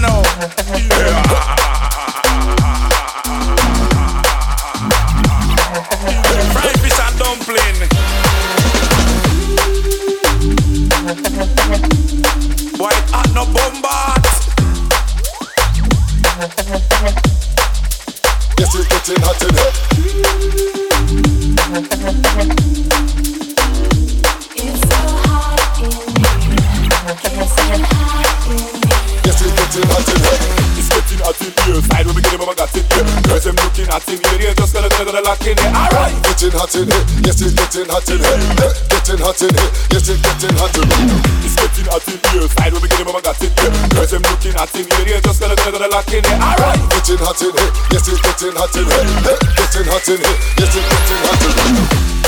hot in here. Yes, it's getting hot in here. Getting hot in here. Yes, it's getting hot in here. It's getting hot in here. Side will be getting my got it. Girls, I'm looking hot in here. Yeah, just gonna gonna gonna lock in here. Alright. Getting hot in here. Yes, it's getting hot in here. Getting hot in here. Yes, it's getting hot in here.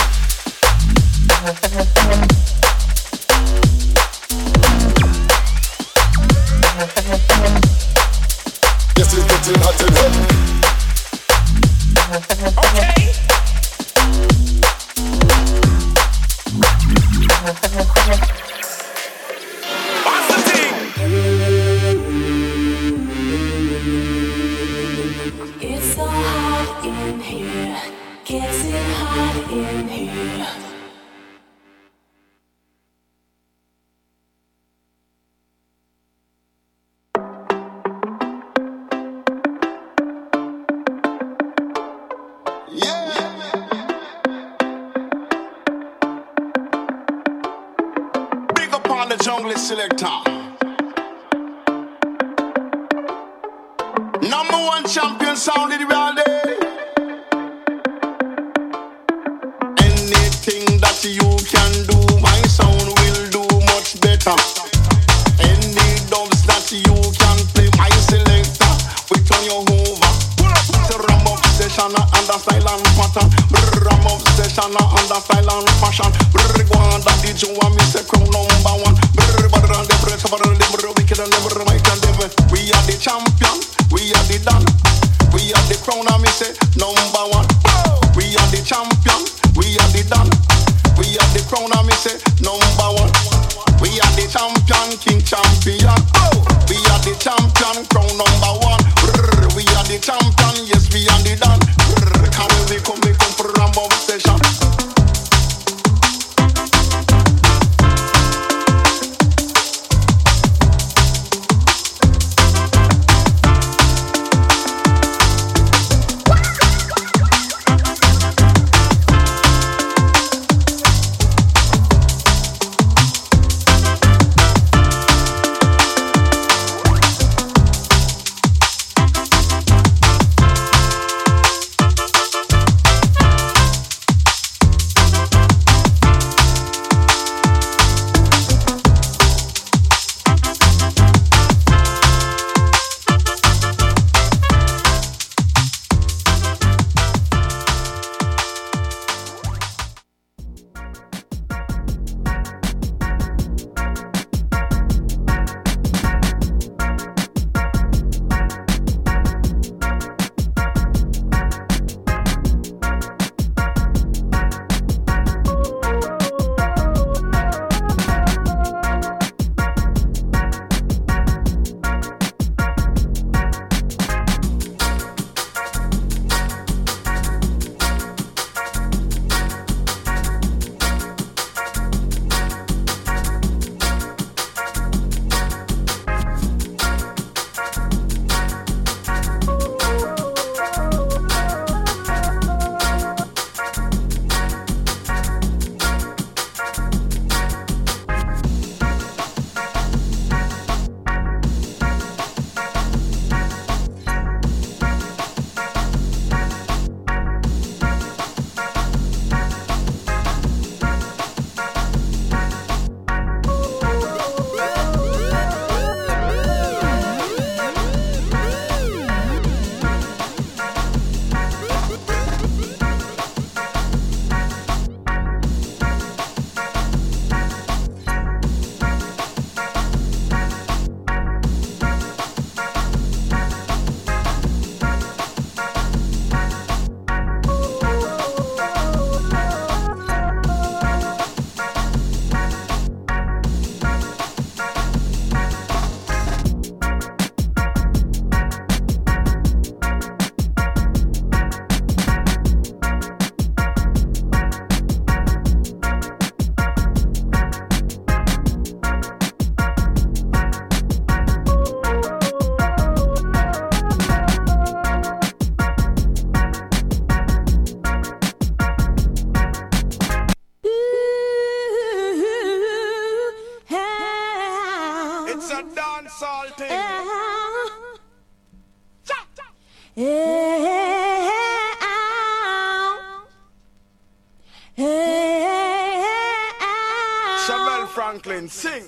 Sing.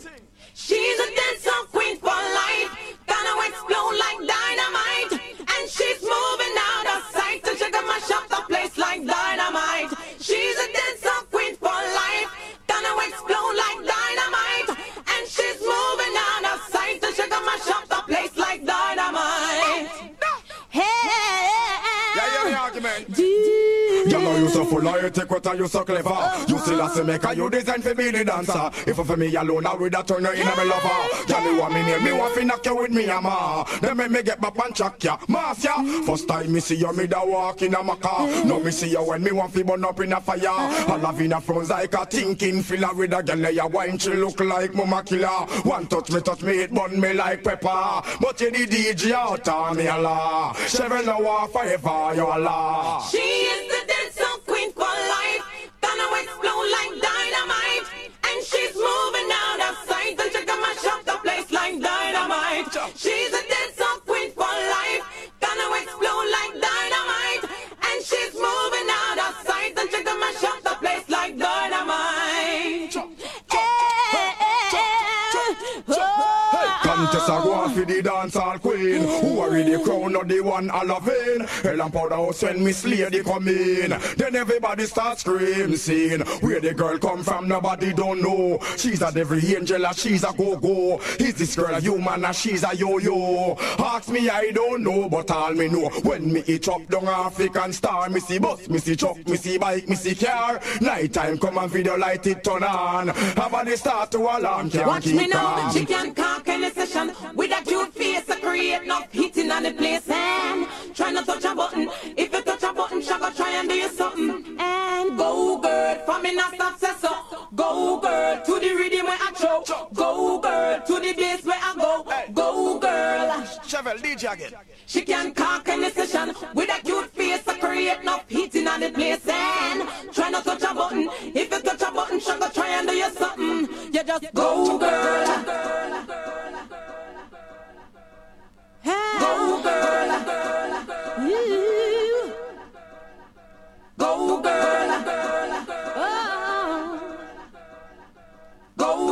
She's a dancehall queen for life, gonna explode like dynamite. And she's moving out of sight, so she gonna mash up the place like dynamite. She's a dancehall queen for life, gonna explode like dynamite. And she's moving out of sight, so she gonna mash up the place like dynamite. Hey! Yeah, yeah, yeah, argument. You know you so full of you take what you so clever You still a see me cause you design for me the dancer. If for me alone I would have turn you in a me lover. Me want me near me want fi knock you with me a. Ma Then me me get my punch chuck ya. Mass ya. Mm. First time me see you me da walk in a maca. Now me see you when me want fi burn up in a fire. I love in a front like a thinking filler With a girl ya wine she look like mama killer. One touch me touch me it burn me like pepper. But you the DJ out on me a la no war forever you a la She is the Contest a go for the dancehall queen. Who are the crown of the one Halloween? Hell and powder house when Miss Lady come in. Then everybody starts screaming, Where the girl come from, nobody don't know. She's a devil angel, and she's a go-go. Is this girl a human, and she's a yo-yo? Ask me, I don't know, but all me know. When me eat up down African star, me see bus, me see truck, me see bike, me see car. Night time come and video light it turn on. Everybody start to alarm, can't Watch me now, she can cock any session with a cute face. I create enough hitting on the place and try not touch a button. If you touch a button, she go try and do you something. And go girl, for me not stop say so. Go girl to the rhythm where I throw. Go girl to the bass where I go. Go girl. Chevelle, DJ again. She can cock any session with a cute face. I create enough heating on the place and try not touch a button. If you touch a button, she go try and do you something. You just go girl. Go girl. You. Go girl. Oh. Go uh-uh.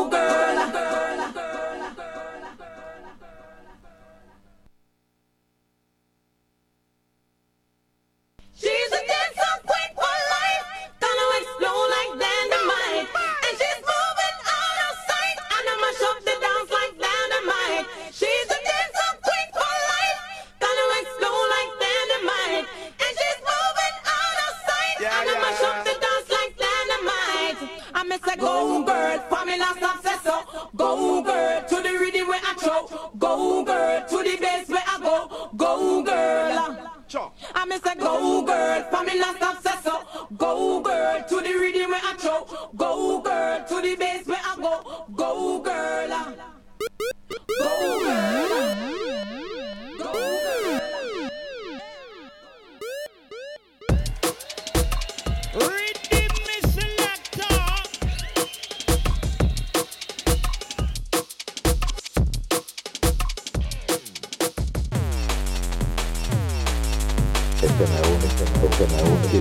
A go girl, for me not stop say so. Go girl to the rhythm where I throw. Go girl to the bass where I go. Go girl. Uh. I miss a go girl, for me not stop say so. Go girl to the rhythm where I throw. Go girl to the bass where I go. Go girl. Uh. Go girl. Uh. No,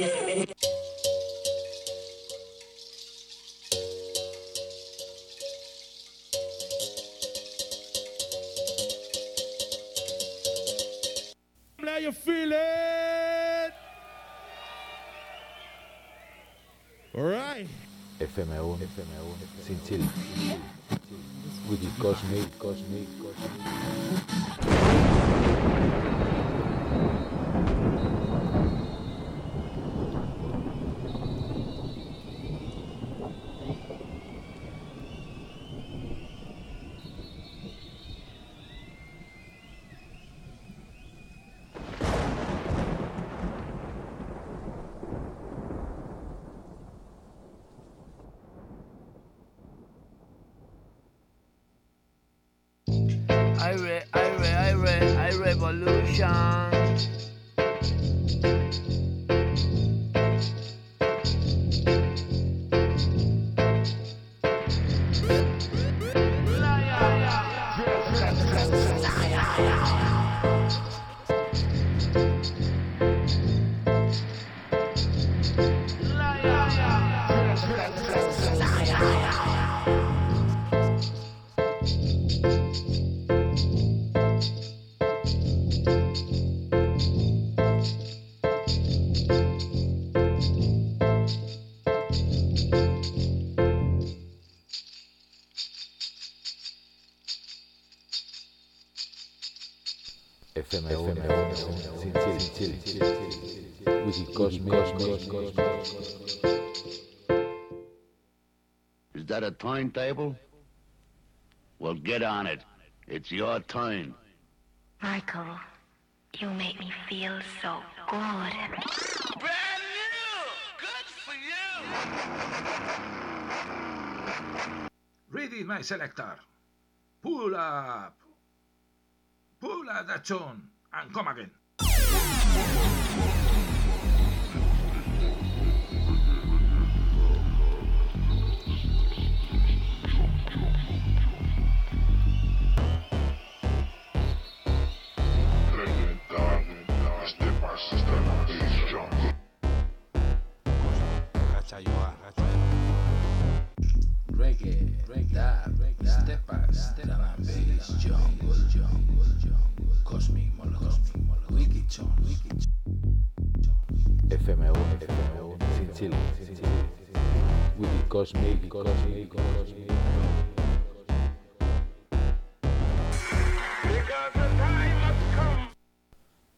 You feeling? Alright. FMO, FMO, Zintzilik. With the Kosmik, Kosmik, Kosmik. Revolution. Timetable? Well, get on it. It's your turn. Michael, you make me feel so good. Radio. Good for you. Ready, my selector. Pull up. pull out that tune and come again. Reggae, reggae, da, step by step and bass, jungle, jungle, jungle, Kosmik molotov, wicked tone, wicked FM1, FM1, Zintzilik, sin chile. Wiki Kosmik, Kosmik, Kosmik.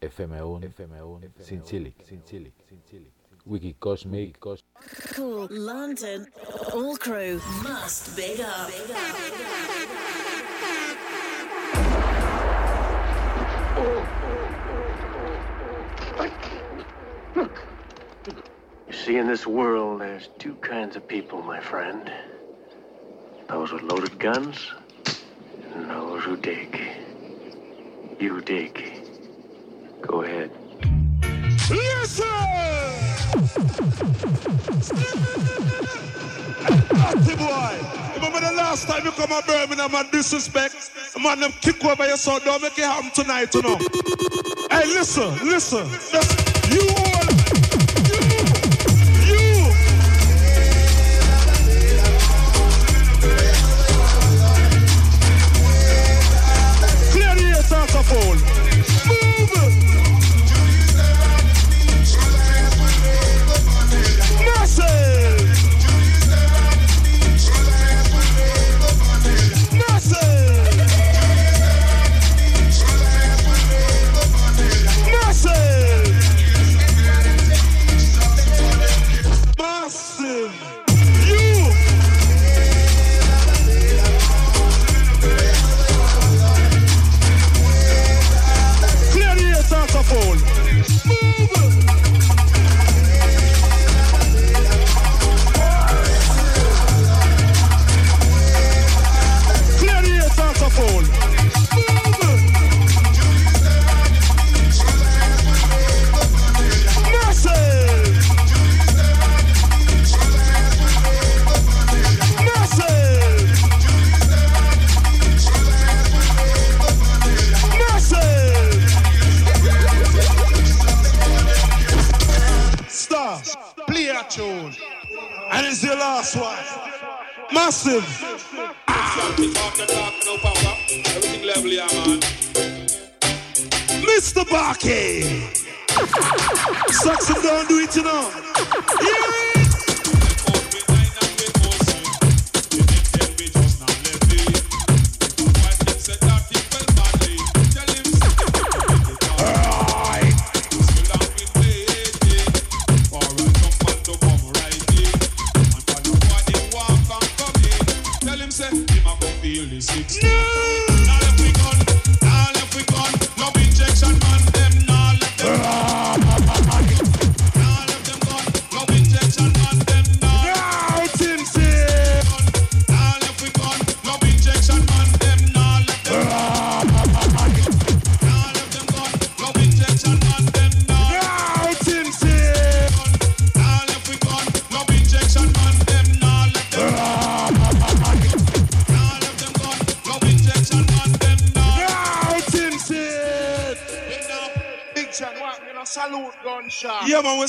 FM1, FM1, Zintzilik, sin chile, sin chile. Wiki Kosmik, Kosmik. Cool London. All crew must big up. You see, in this world, there's two kinds of people, my friend. Those with loaded guns, and those who dig. You dig. Go ahead. Listen! Naughty boy! Remember the last time you come to Birmingham and disrespect? Man, them kick over your son. Don't make it happen tonight, you know. Hey, listen, listen. You all, you, you. Clear the air.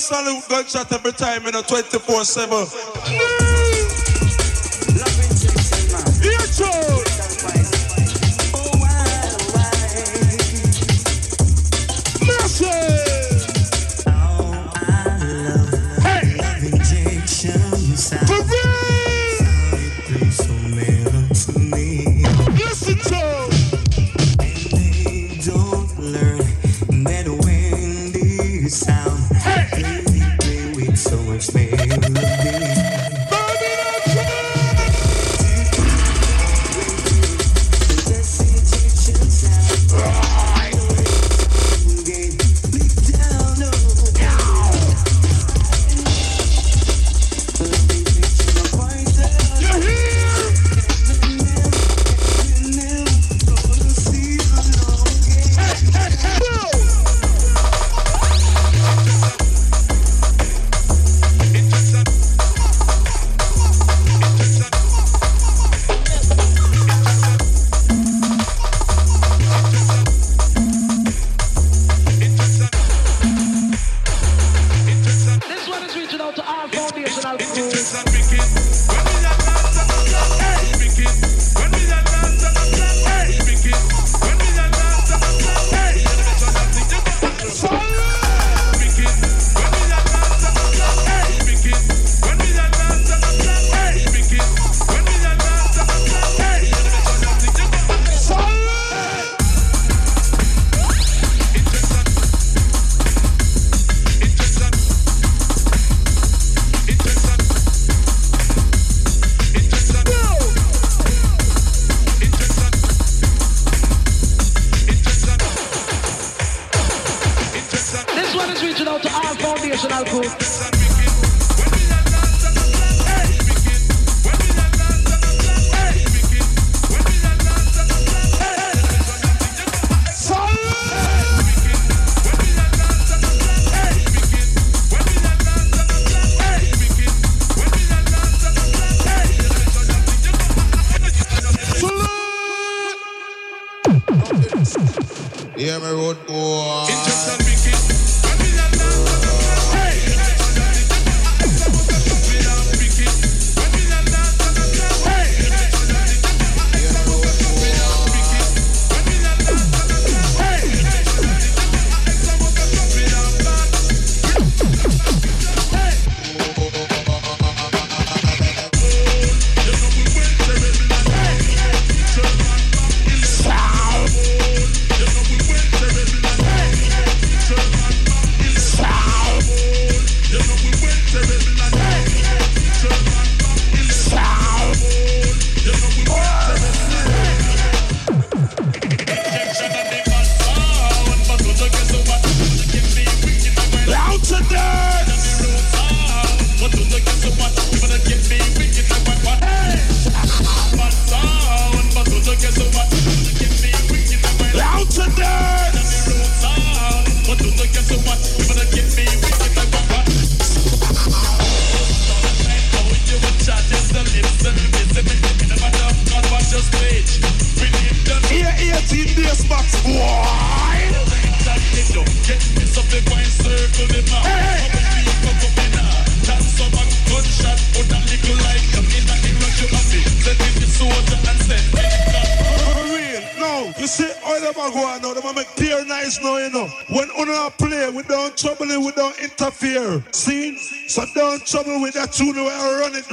Salute gunshot every time in a 24 7. is reaching out to all foundational my road tune new. I run it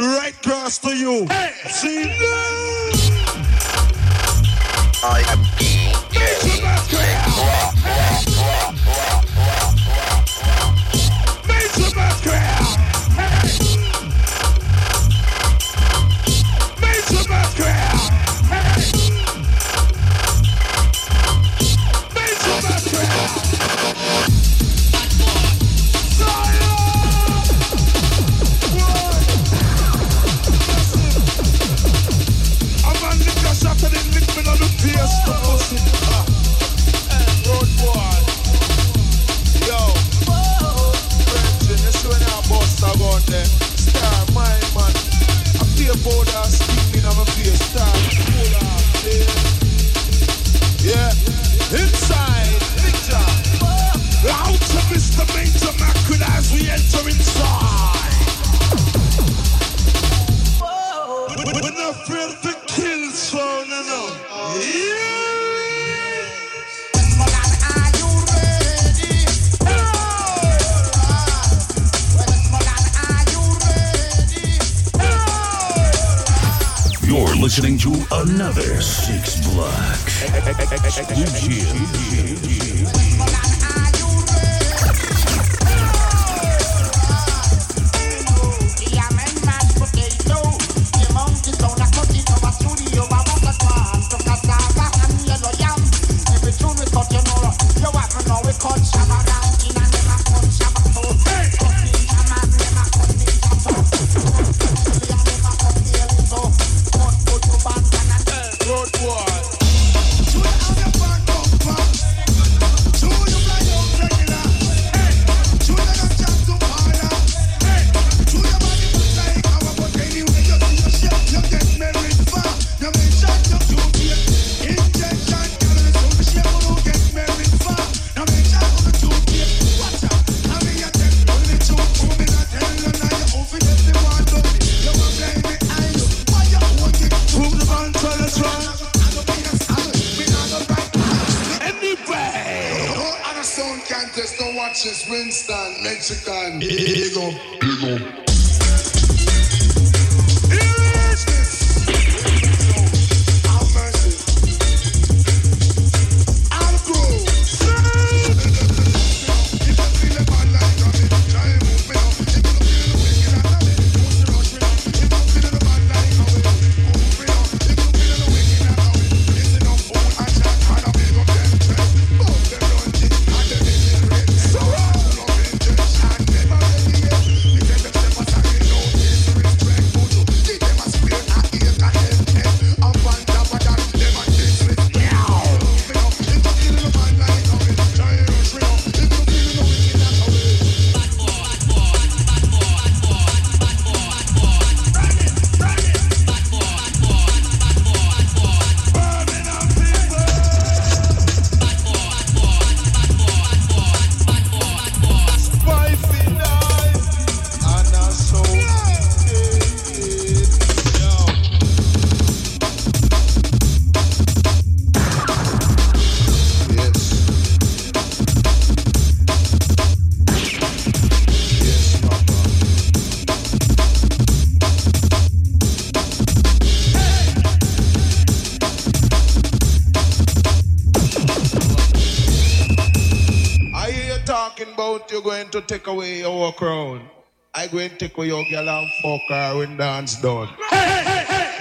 Going to take your girl and fuck her when dance done. Hey, hey,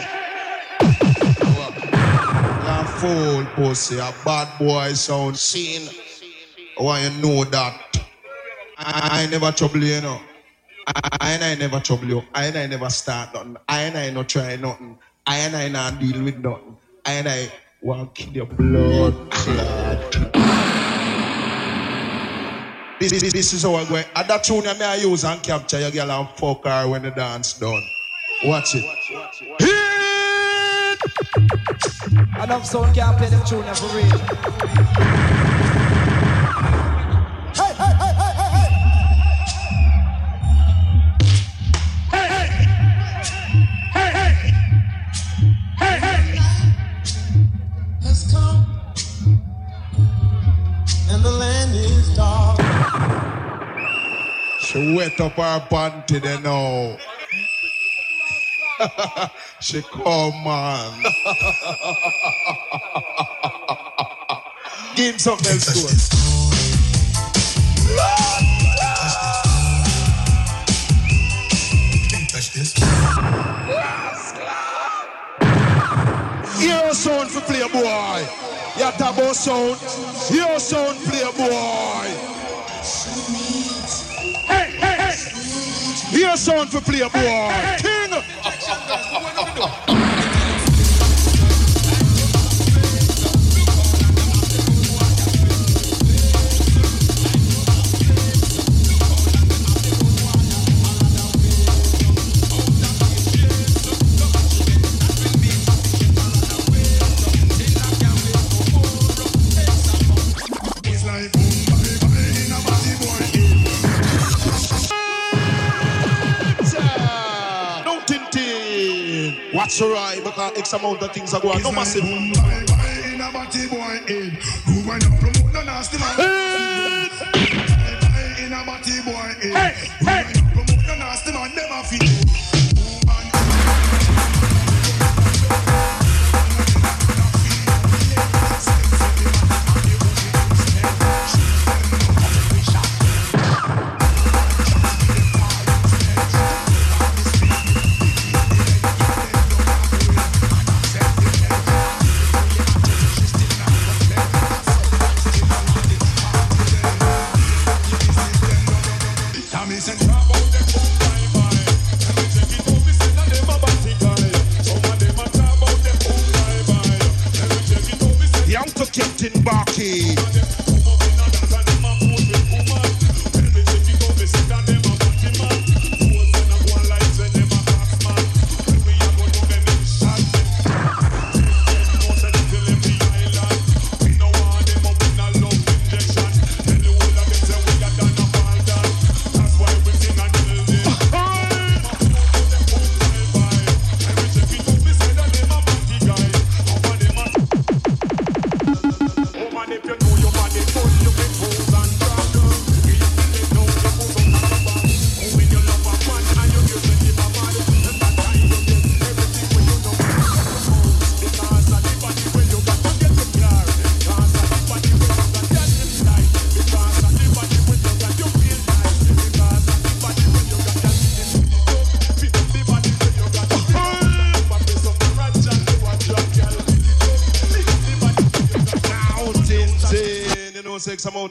You fool pussy, a bad boy sound scene. I want you know that. I, I never trouble you, know. I, I and I never trouble you. I and I never start nothing. I and I not try nothing. I and I not deal with nothing. I and I want kill your blood clot. This, this, this is how I go. At that tune I may I use and capture your girl and fuck her when the dance done. Watch it. Enough sound can't play them tune for real. Wet up her panty now. she come man. Give him something else good. Your sound for play boy. You talk about sound. Your sound play boy. Hey. Your sound for play boy. King. Because X amount of things are going. No massive. Boom, bye, bye, in a body boy head. Who wanna promote the nasty man? In a body boy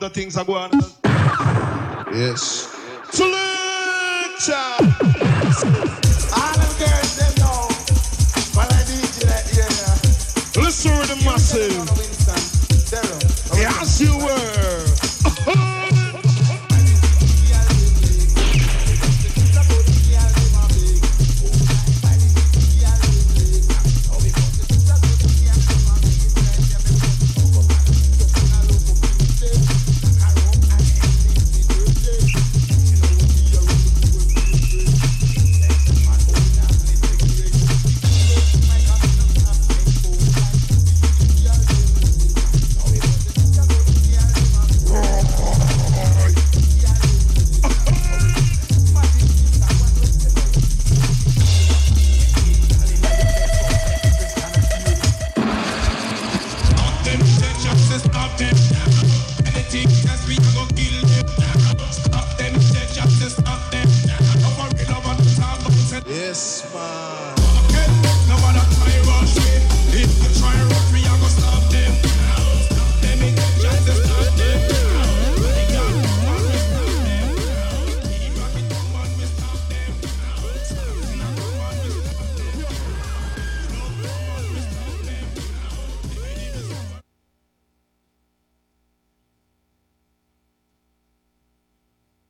of things are going. Yes.